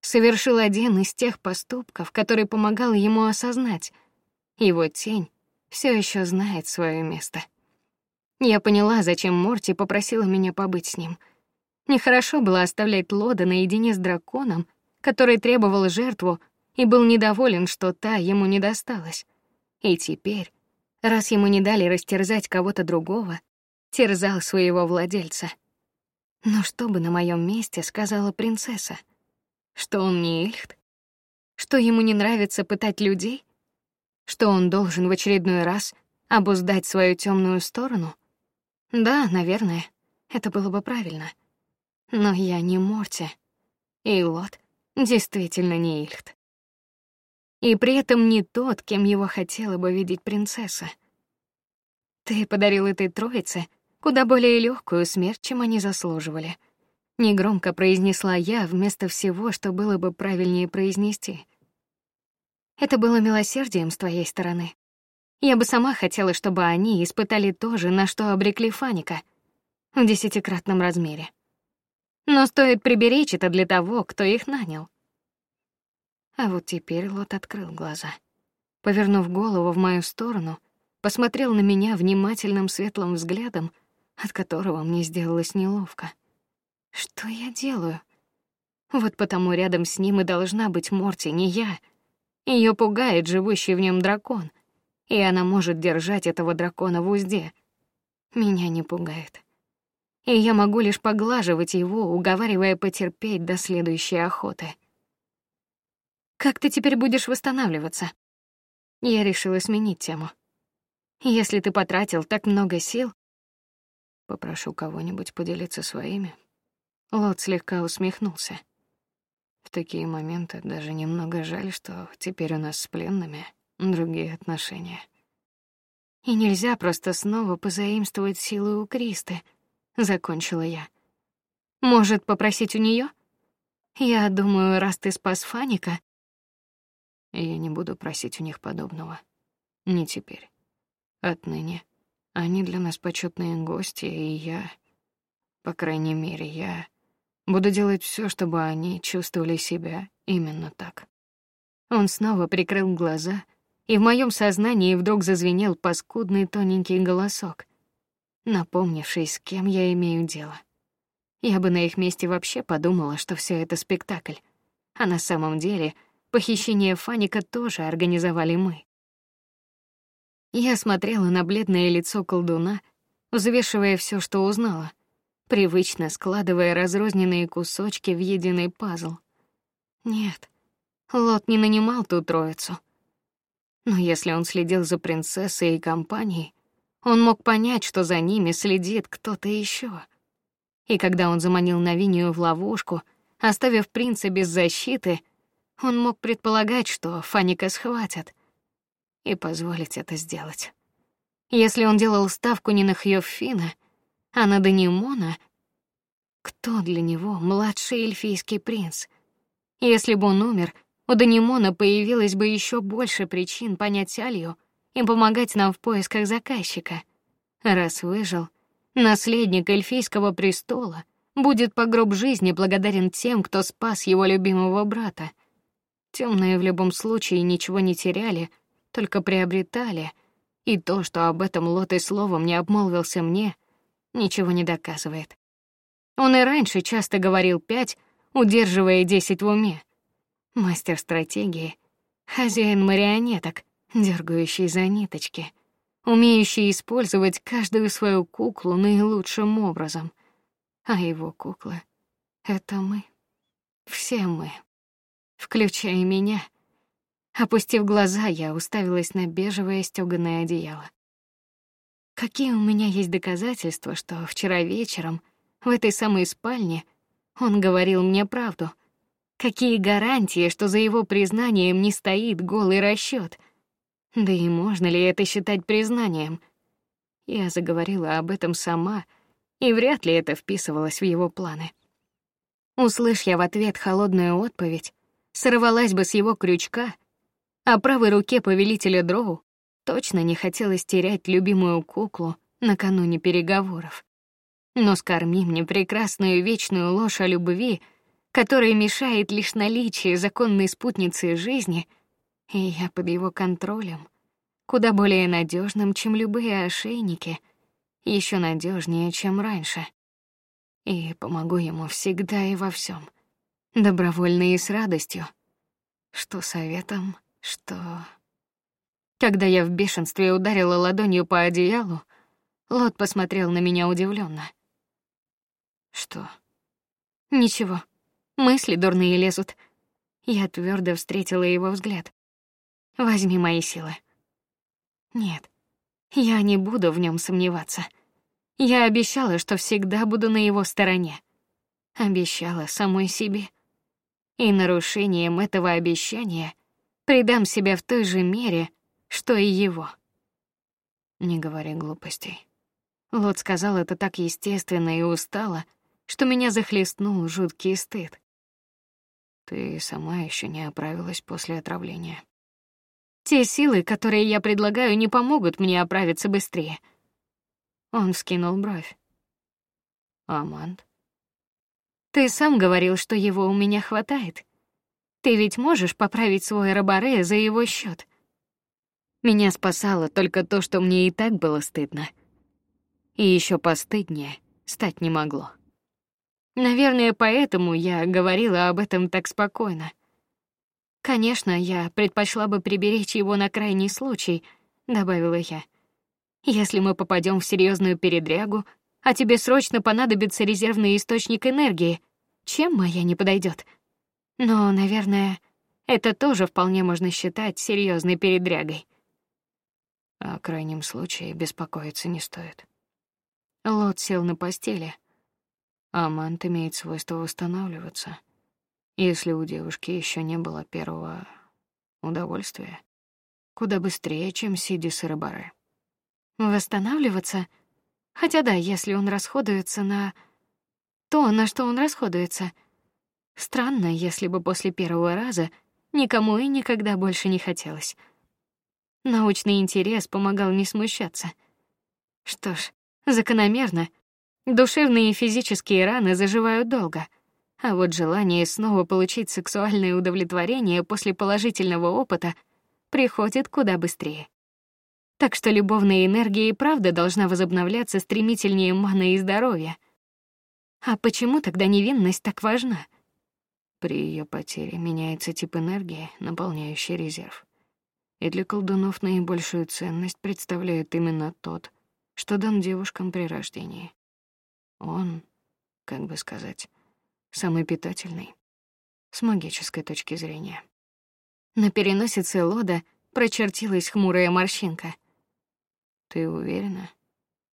совершил один из тех поступков, который помогал ему осознать, его тень все еще знает свое место. Я поняла, зачем Морти попросила меня побыть с ним. Нехорошо было оставлять Лода наедине с драконом, который требовал жертву и был недоволен, что та ему не досталась. И теперь, раз ему не дали растерзать кого-то другого, терзал своего владельца. Но что бы на моем месте сказала принцесса? Что он не Ильхт? Что ему не нравится пытать людей? Что он должен в очередной раз обуздать свою темную сторону? Да, наверное, это было бы правильно. Но я не Морти. И Лот действительно не Ильхт. И при этом не тот, кем его хотела бы видеть принцесса. Ты подарил этой троице куда более легкую смерть, чем они заслуживали. Негромко произнесла я вместо всего, что было бы правильнее произнести. Это было милосердием с твоей стороны. Я бы сама хотела, чтобы они испытали то же, на что обрекли Фаника, в десятикратном размере. Но стоит приберечь это для того, кто их нанял. А вот теперь Лот открыл глаза. Повернув голову в мою сторону, посмотрел на меня внимательным светлым взглядом, от которого мне сделалось неловко. Что я делаю? Вот потому рядом с ним и должна быть Морти, не я. Ее пугает живущий в нем дракон, и она может держать этого дракона в узде. Меня не пугает. И я могу лишь поглаживать его, уговаривая потерпеть до следующей охоты. Как ты теперь будешь восстанавливаться? Я решила сменить тему. Если ты потратил так много сил, попрошу кого-нибудь поделиться своими. Лот слегка усмехнулся. В такие моменты даже немного жаль, что теперь у нас с пленными другие отношения. И нельзя просто снова позаимствовать силы у Кристы, закончила я. Может, попросить у нее? Я думаю, раз ты спас Фаника, я не буду просить у них подобного. Не теперь. Отныне они для нас почетные гости, и я, по крайней мере, я буду делать все, чтобы они чувствовали себя именно так. Он снова прикрыл глаза, и в моем сознании вдруг зазвенел паскудный тоненький голосок, напомнивший, с кем я имею дело. Я бы на их месте вообще подумала, что все это спектакль, а на самом деле Похищение Фаника тоже организовали мы. Я смотрела на бледное лицо колдуна, взвешивая все, что узнала, привычно складывая разрозненные кусочки в единый пазл. Нет, Лот не нанимал ту троицу. Но если он следил за принцессой и компанией, он мог понять, что за ними следит кто-то еще. И когда он заманил Навинию в ловушку, оставив принца без защиты, он мог предполагать, что Фаника схватят и позволить это сделать. Если он делал ставку не на Хьёффина, а на Данимона, кто для него младший эльфийский принц? Если бы он умер, у Данимона появилось бы еще больше причин понять Алью и помогать нам в поисках заказчика. Раз выжил, наследник эльфийского престола будет по гроб жизни благодарен тем, кто спас его любимого брата. Темные в любом случае ничего не теряли, только приобретали, и то, что об этом Лот и словом не обмолвился мне, ничего не доказывает. Он и раньше часто говорил пять, удерживая десять в уме. Мастер стратегии, хозяин марионеток, дергающий за ниточки, умеющий использовать каждую свою куклу наилучшим образом. А его куклы — это мы. Все мы. Включая меня. Опустив глаза, я уставилась на бежевое стёганое одеяло. Какие у меня есть доказательства, что вчера вечером в этой самой спальне он говорил мне правду? Какие гарантии, что за его признанием не стоит голый расчёт? Да и можно ли это считать признанием? Я заговорила об этом сама, и вряд ли это вписывалось в его планы. Услышь я в ответ холодную отповедь, сорвалась бы с его крючка, а правой руке повелителя Дроу точно не хотелось терять любимую куклу накануне переговоров. Но скорми мне прекрасную вечную ложь о любви, которая мешает лишь наличие законной спутницы жизни — и я под его контролем, куда более надежным, чем любые ошейники, еще надежнее, чем раньше. И помогу ему всегда и во всем, добровольно и с радостью, что советом, что когда я в бешенстве ударила ладонью по одеялу, Лот посмотрел на меня удивленно. Что? Ничего. Мысли дурные лезут. Я твердо встретила его взгляд. Возьми мои силы. Нет, я не буду в нем сомневаться. Я обещала, что всегда буду на его стороне. Обещала самой себе. И нарушением этого обещания предам себя в той же мере, что и его. Не говори глупостей. Лот сказал это так естественно и устало, что меня захлестнул жуткий стыд. Ты сама еще не оправилась после отравления. Те силы, которые я предлагаю, не помогут мне оправиться быстрее. Он вскинул бровь. Амант. Ты сам говорил, что его у меня хватает. Ты ведь можешь поправить свой рабаре за его счет. Меня спасало только то, что мне и так было стыдно. И еще постыднее стать не могло. Наверное, поэтому я говорила об этом так спокойно. Конечно, я предпочла бы приберечь его на крайний случай, добавила я. Если мы попадем в серьезную передрягу, а тебе срочно понадобится резервный источник энергии, чем моя не подойдет? Но, наверное, это тоже вполне можно считать серьезной передрягой. О крайнем случае беспокоиться не стоит. Лот сел на постели. Амант имеет свойство восстанавливаться если у девушки еще не было первого удовольствия, куда быстрее, чем сидя с рыбары. Восстанавливаться? Хотя да, если он расходуется на то, на что он расходуется. Странно, если бы после первого раза никому и никогда больше не хотелось. Научный интерес помогал не смущаться. Что ж, закономерно, душевные и физические раны заживают долго — а вот желание снова получить сексуальное удовлетворение после положительного опыта приходит куда быстрее. Так что любовная энергия и правда должна возобновляться стремительнее маны и здоровья. А почему тогда невинность так важна? При ее потере меняется тип энергии, наполняющий резерв. И для колдунов наибольшую ценность представляет именно тот, что дан девушкам при рождении. Он, как бы сказать, самый питательный. с магической точки зрения. На переносице Лода прочертилась хмурая морщинка. Ты уверена?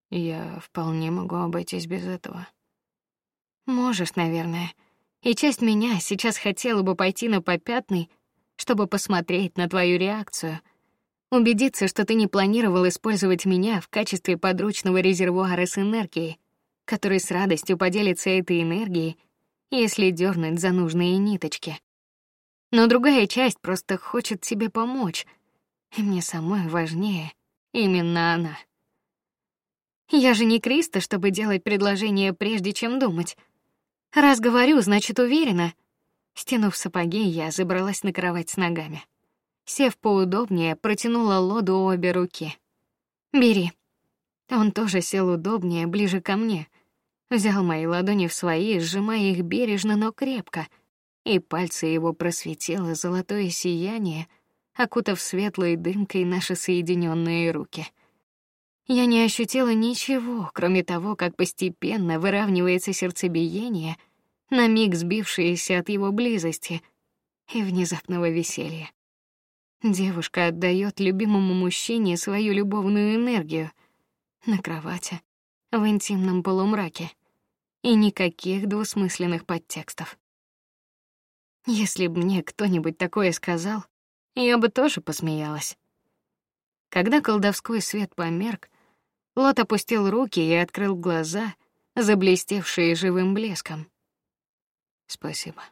Я вполне могу обойтись без этого. Можешь, наверное. И часть меня сейчас хотела бы пойти на попятный, чтобы посмотреть на твою реакцию, убедиться, что ты не планировал использовать меня в качестве подручного резервуара с энергией, который с радостью поделится этой энергией, если дернуть за нужные ниточки. Но другая часть просто хочет тебе помочь, и мне самой важнее именно она. Я же не Криста, чтобы делать предложение прежде чем думать. Раз говорю, значит уверена. Стянув сапоги, я забралась на кровать с ногами. Сев поудобнее, протянула Лоду обе руки. Бери. Он тоже сел удобнее, ближе ко мне. Взял мои ладони в свои, сжимая их бережно, но крепко, и пальцы его просветило золотое сияние, окутав светлой дымкой наши соединенные руки. Я не ощутила ничего, кроме того, как постепенно выравнивается сердцебиение, на миг сбившееся от его близости и внезапного веселья. Девушка отдает любимому мужчине свою любовную энергию на кровати, в интимном полумраке, и никаких двусмысленных подтекстов. Если бы мне кто-нибудь такое сказал, я бы тоже посмеялась. Когда колдовской свет померк, Лот опустил руки и открыл глаза, заблестевшие живым блеском. Спасибо.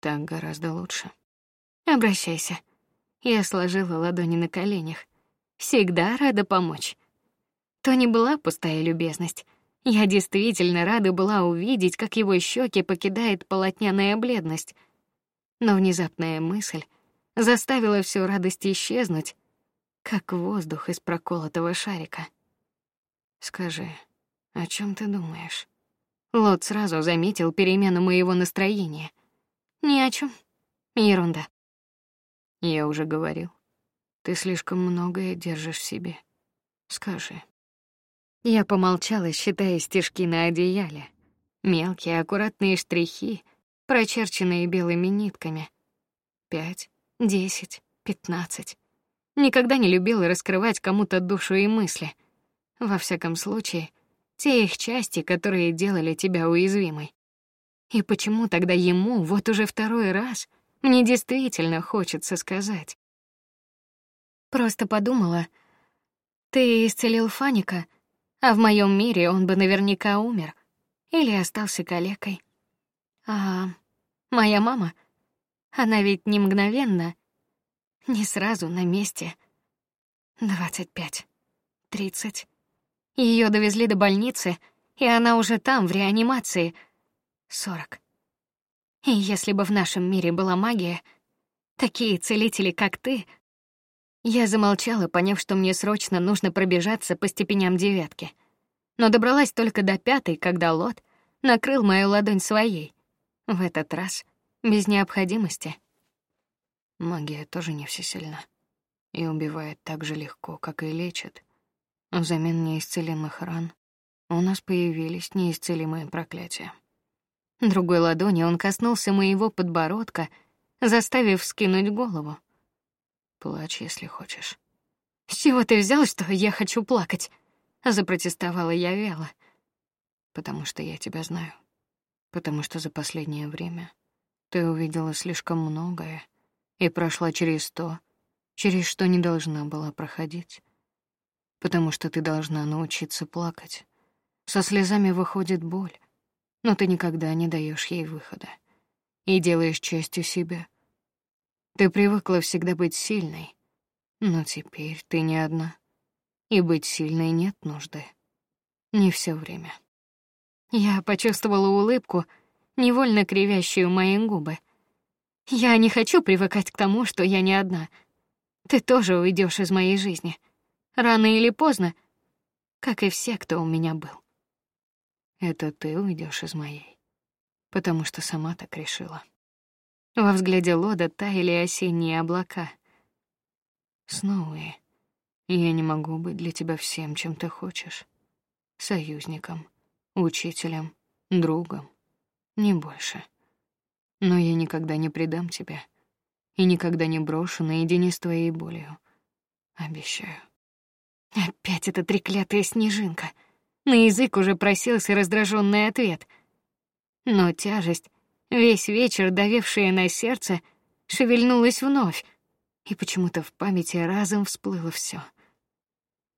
Так гораздо лучше. Обращайся. Я сложила ладони на коленях. Всегда рада помочь. То не была пустая любезность. Я действительно рада была увидеть, как его щеки покидает полотняная бледность. Но внезапная мысль заставила всю радость исчезнуть, как воздух из проколотого шарика. Скажи, о чем ты думаешь? Лот сразу заметил перемену моего настроения. Ни о чем. Ерунда. Я уже говорил. Ты слишком многое держишь в себе. Скажи. Я помолчала, считая стежки на одеяле. Мелкие аккуратные штрихи, прочерченные белыми нитками. Пять, десять, пятнадцать. Никогда не любила раскрывать кому-то душу и мысли — во всяком случае, те их части, которые делали тебя уязвимой. И почему тогда ему вот уже второй раз мне действительно хочется сказать? Просто подумала, ты исцелил Фаника, а в моем мире он бы наверняка умер или остался калекой. А моя мама, она ведь не мгновенно, не сразу на месте. Двадцать пять, тридцать. Ее довезли до больницы, и она уже там, в реанимации. Сорок. И если бы в нашем мире была магия, такие целители, как ты... Я замолчала, поняв, что мне срочно нужно пробежаться по степеням девятки. Но добралась только до пятой, когда Лот накрыл мою ладонь своей. В этот раз без необходимости. Магия тоже не всесильна и убивает так же легко, как и лечит. Взамен неисцелимых ран у нас появились неисцелимые проклятия. Другой ладонью он коснулся моего подбородка, заставив скинуть голову. Плачь, если хочешь. С чего ты взял, что я хочу плакать? запротестовала я вяло. Потому что я тебя знаю. Потому что за последнее время ты увидела слишком многое и прошла через то, через что не должна была проходить потому что ты должна научиться плакать. Со слезами выходит боль, но ты никогда не даешь ей выхода и делаешь частью себя. Ты привыкла всегда быть сильной, но теперь ты не одна, и быть сильной нет нужды. Не все время. Я почувствовала улыбку, невольно кривящую мои губы. Я не хочу привыкать к тому, что я не одна. Ты тоже уйдешь из моей жизни рано или поздно, как и все, кто у меня был. Это ты уйдешь из моей, потому что сама так решила. Во взгляде Лода таяли осенние облака. Сноуи, я не могу быть для тебя всем, чем ты хочешь. Союзником, учителем, другом, не больше. Но я никогда не предам тебя и никогда не брошу наедине с твоей болью. Обещаю. Опять эта треклятая снежинка. На язык уже просился раздраженный ответ. Но тяжесть, весь вечер давившая на сердце, шевельнулась вновь, и почему-то в памяти разом всплыло все.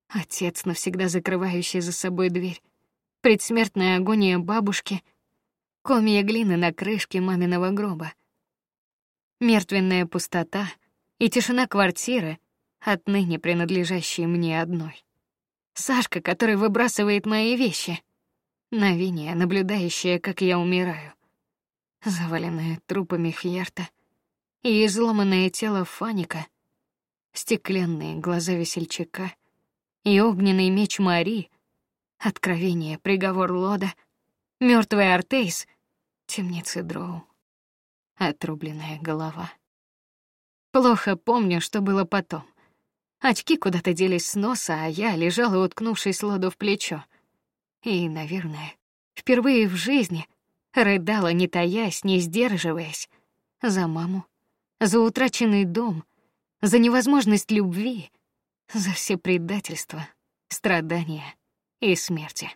Отец, навсегда закрывающий за собой дверь, предсмертная агония бабушки, комья глины на крышке маминого гроба, мертвенная пустота и тишина квартиры, отныне принадлежащей мне одной. Сашка, который выбрасывает мои вещи. Навиния, наблюдающая, как я умираю. Заваленное трупами Хьерта и изломанное тело Фаника, стеклянные глаза весельчака и огненный меч Мари, откровение, приговор Лода, мертвый Артейс, темницы Дроу отрубленная голова. Плохо помню, что было потом. Очки куда-то делись с носа, а я лежала, уткнувшись Лоду в плечо. И, наверное, впервые в жизни рыдала, не таясь, не сдерживаясь, за маму, за утраченный дом, за невозможность любви, за все предательства, страдания и смерти.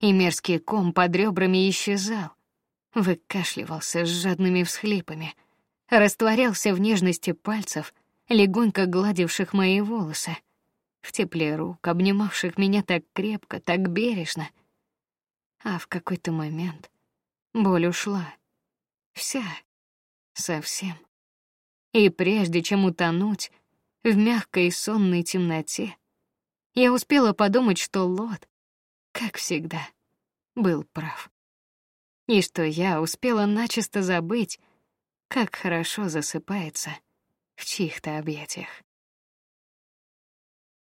И мерзкий ком под ребрами исчезал, выкашливался с жадными всхлипами, растворялся в нежности пальцев, легонько гладивших мои волосы, в тепле рук, обнимавших меня так крепко, так бережно. А в какой-то момент боль ушла. Вся. Совсем. И прежде чем утонуть в мягкой сонной темноте, я успела подумать, что Лот, как всегда, был прав и что я успела начисто забыть, как хорошо засыпается в чьих-то объятиях.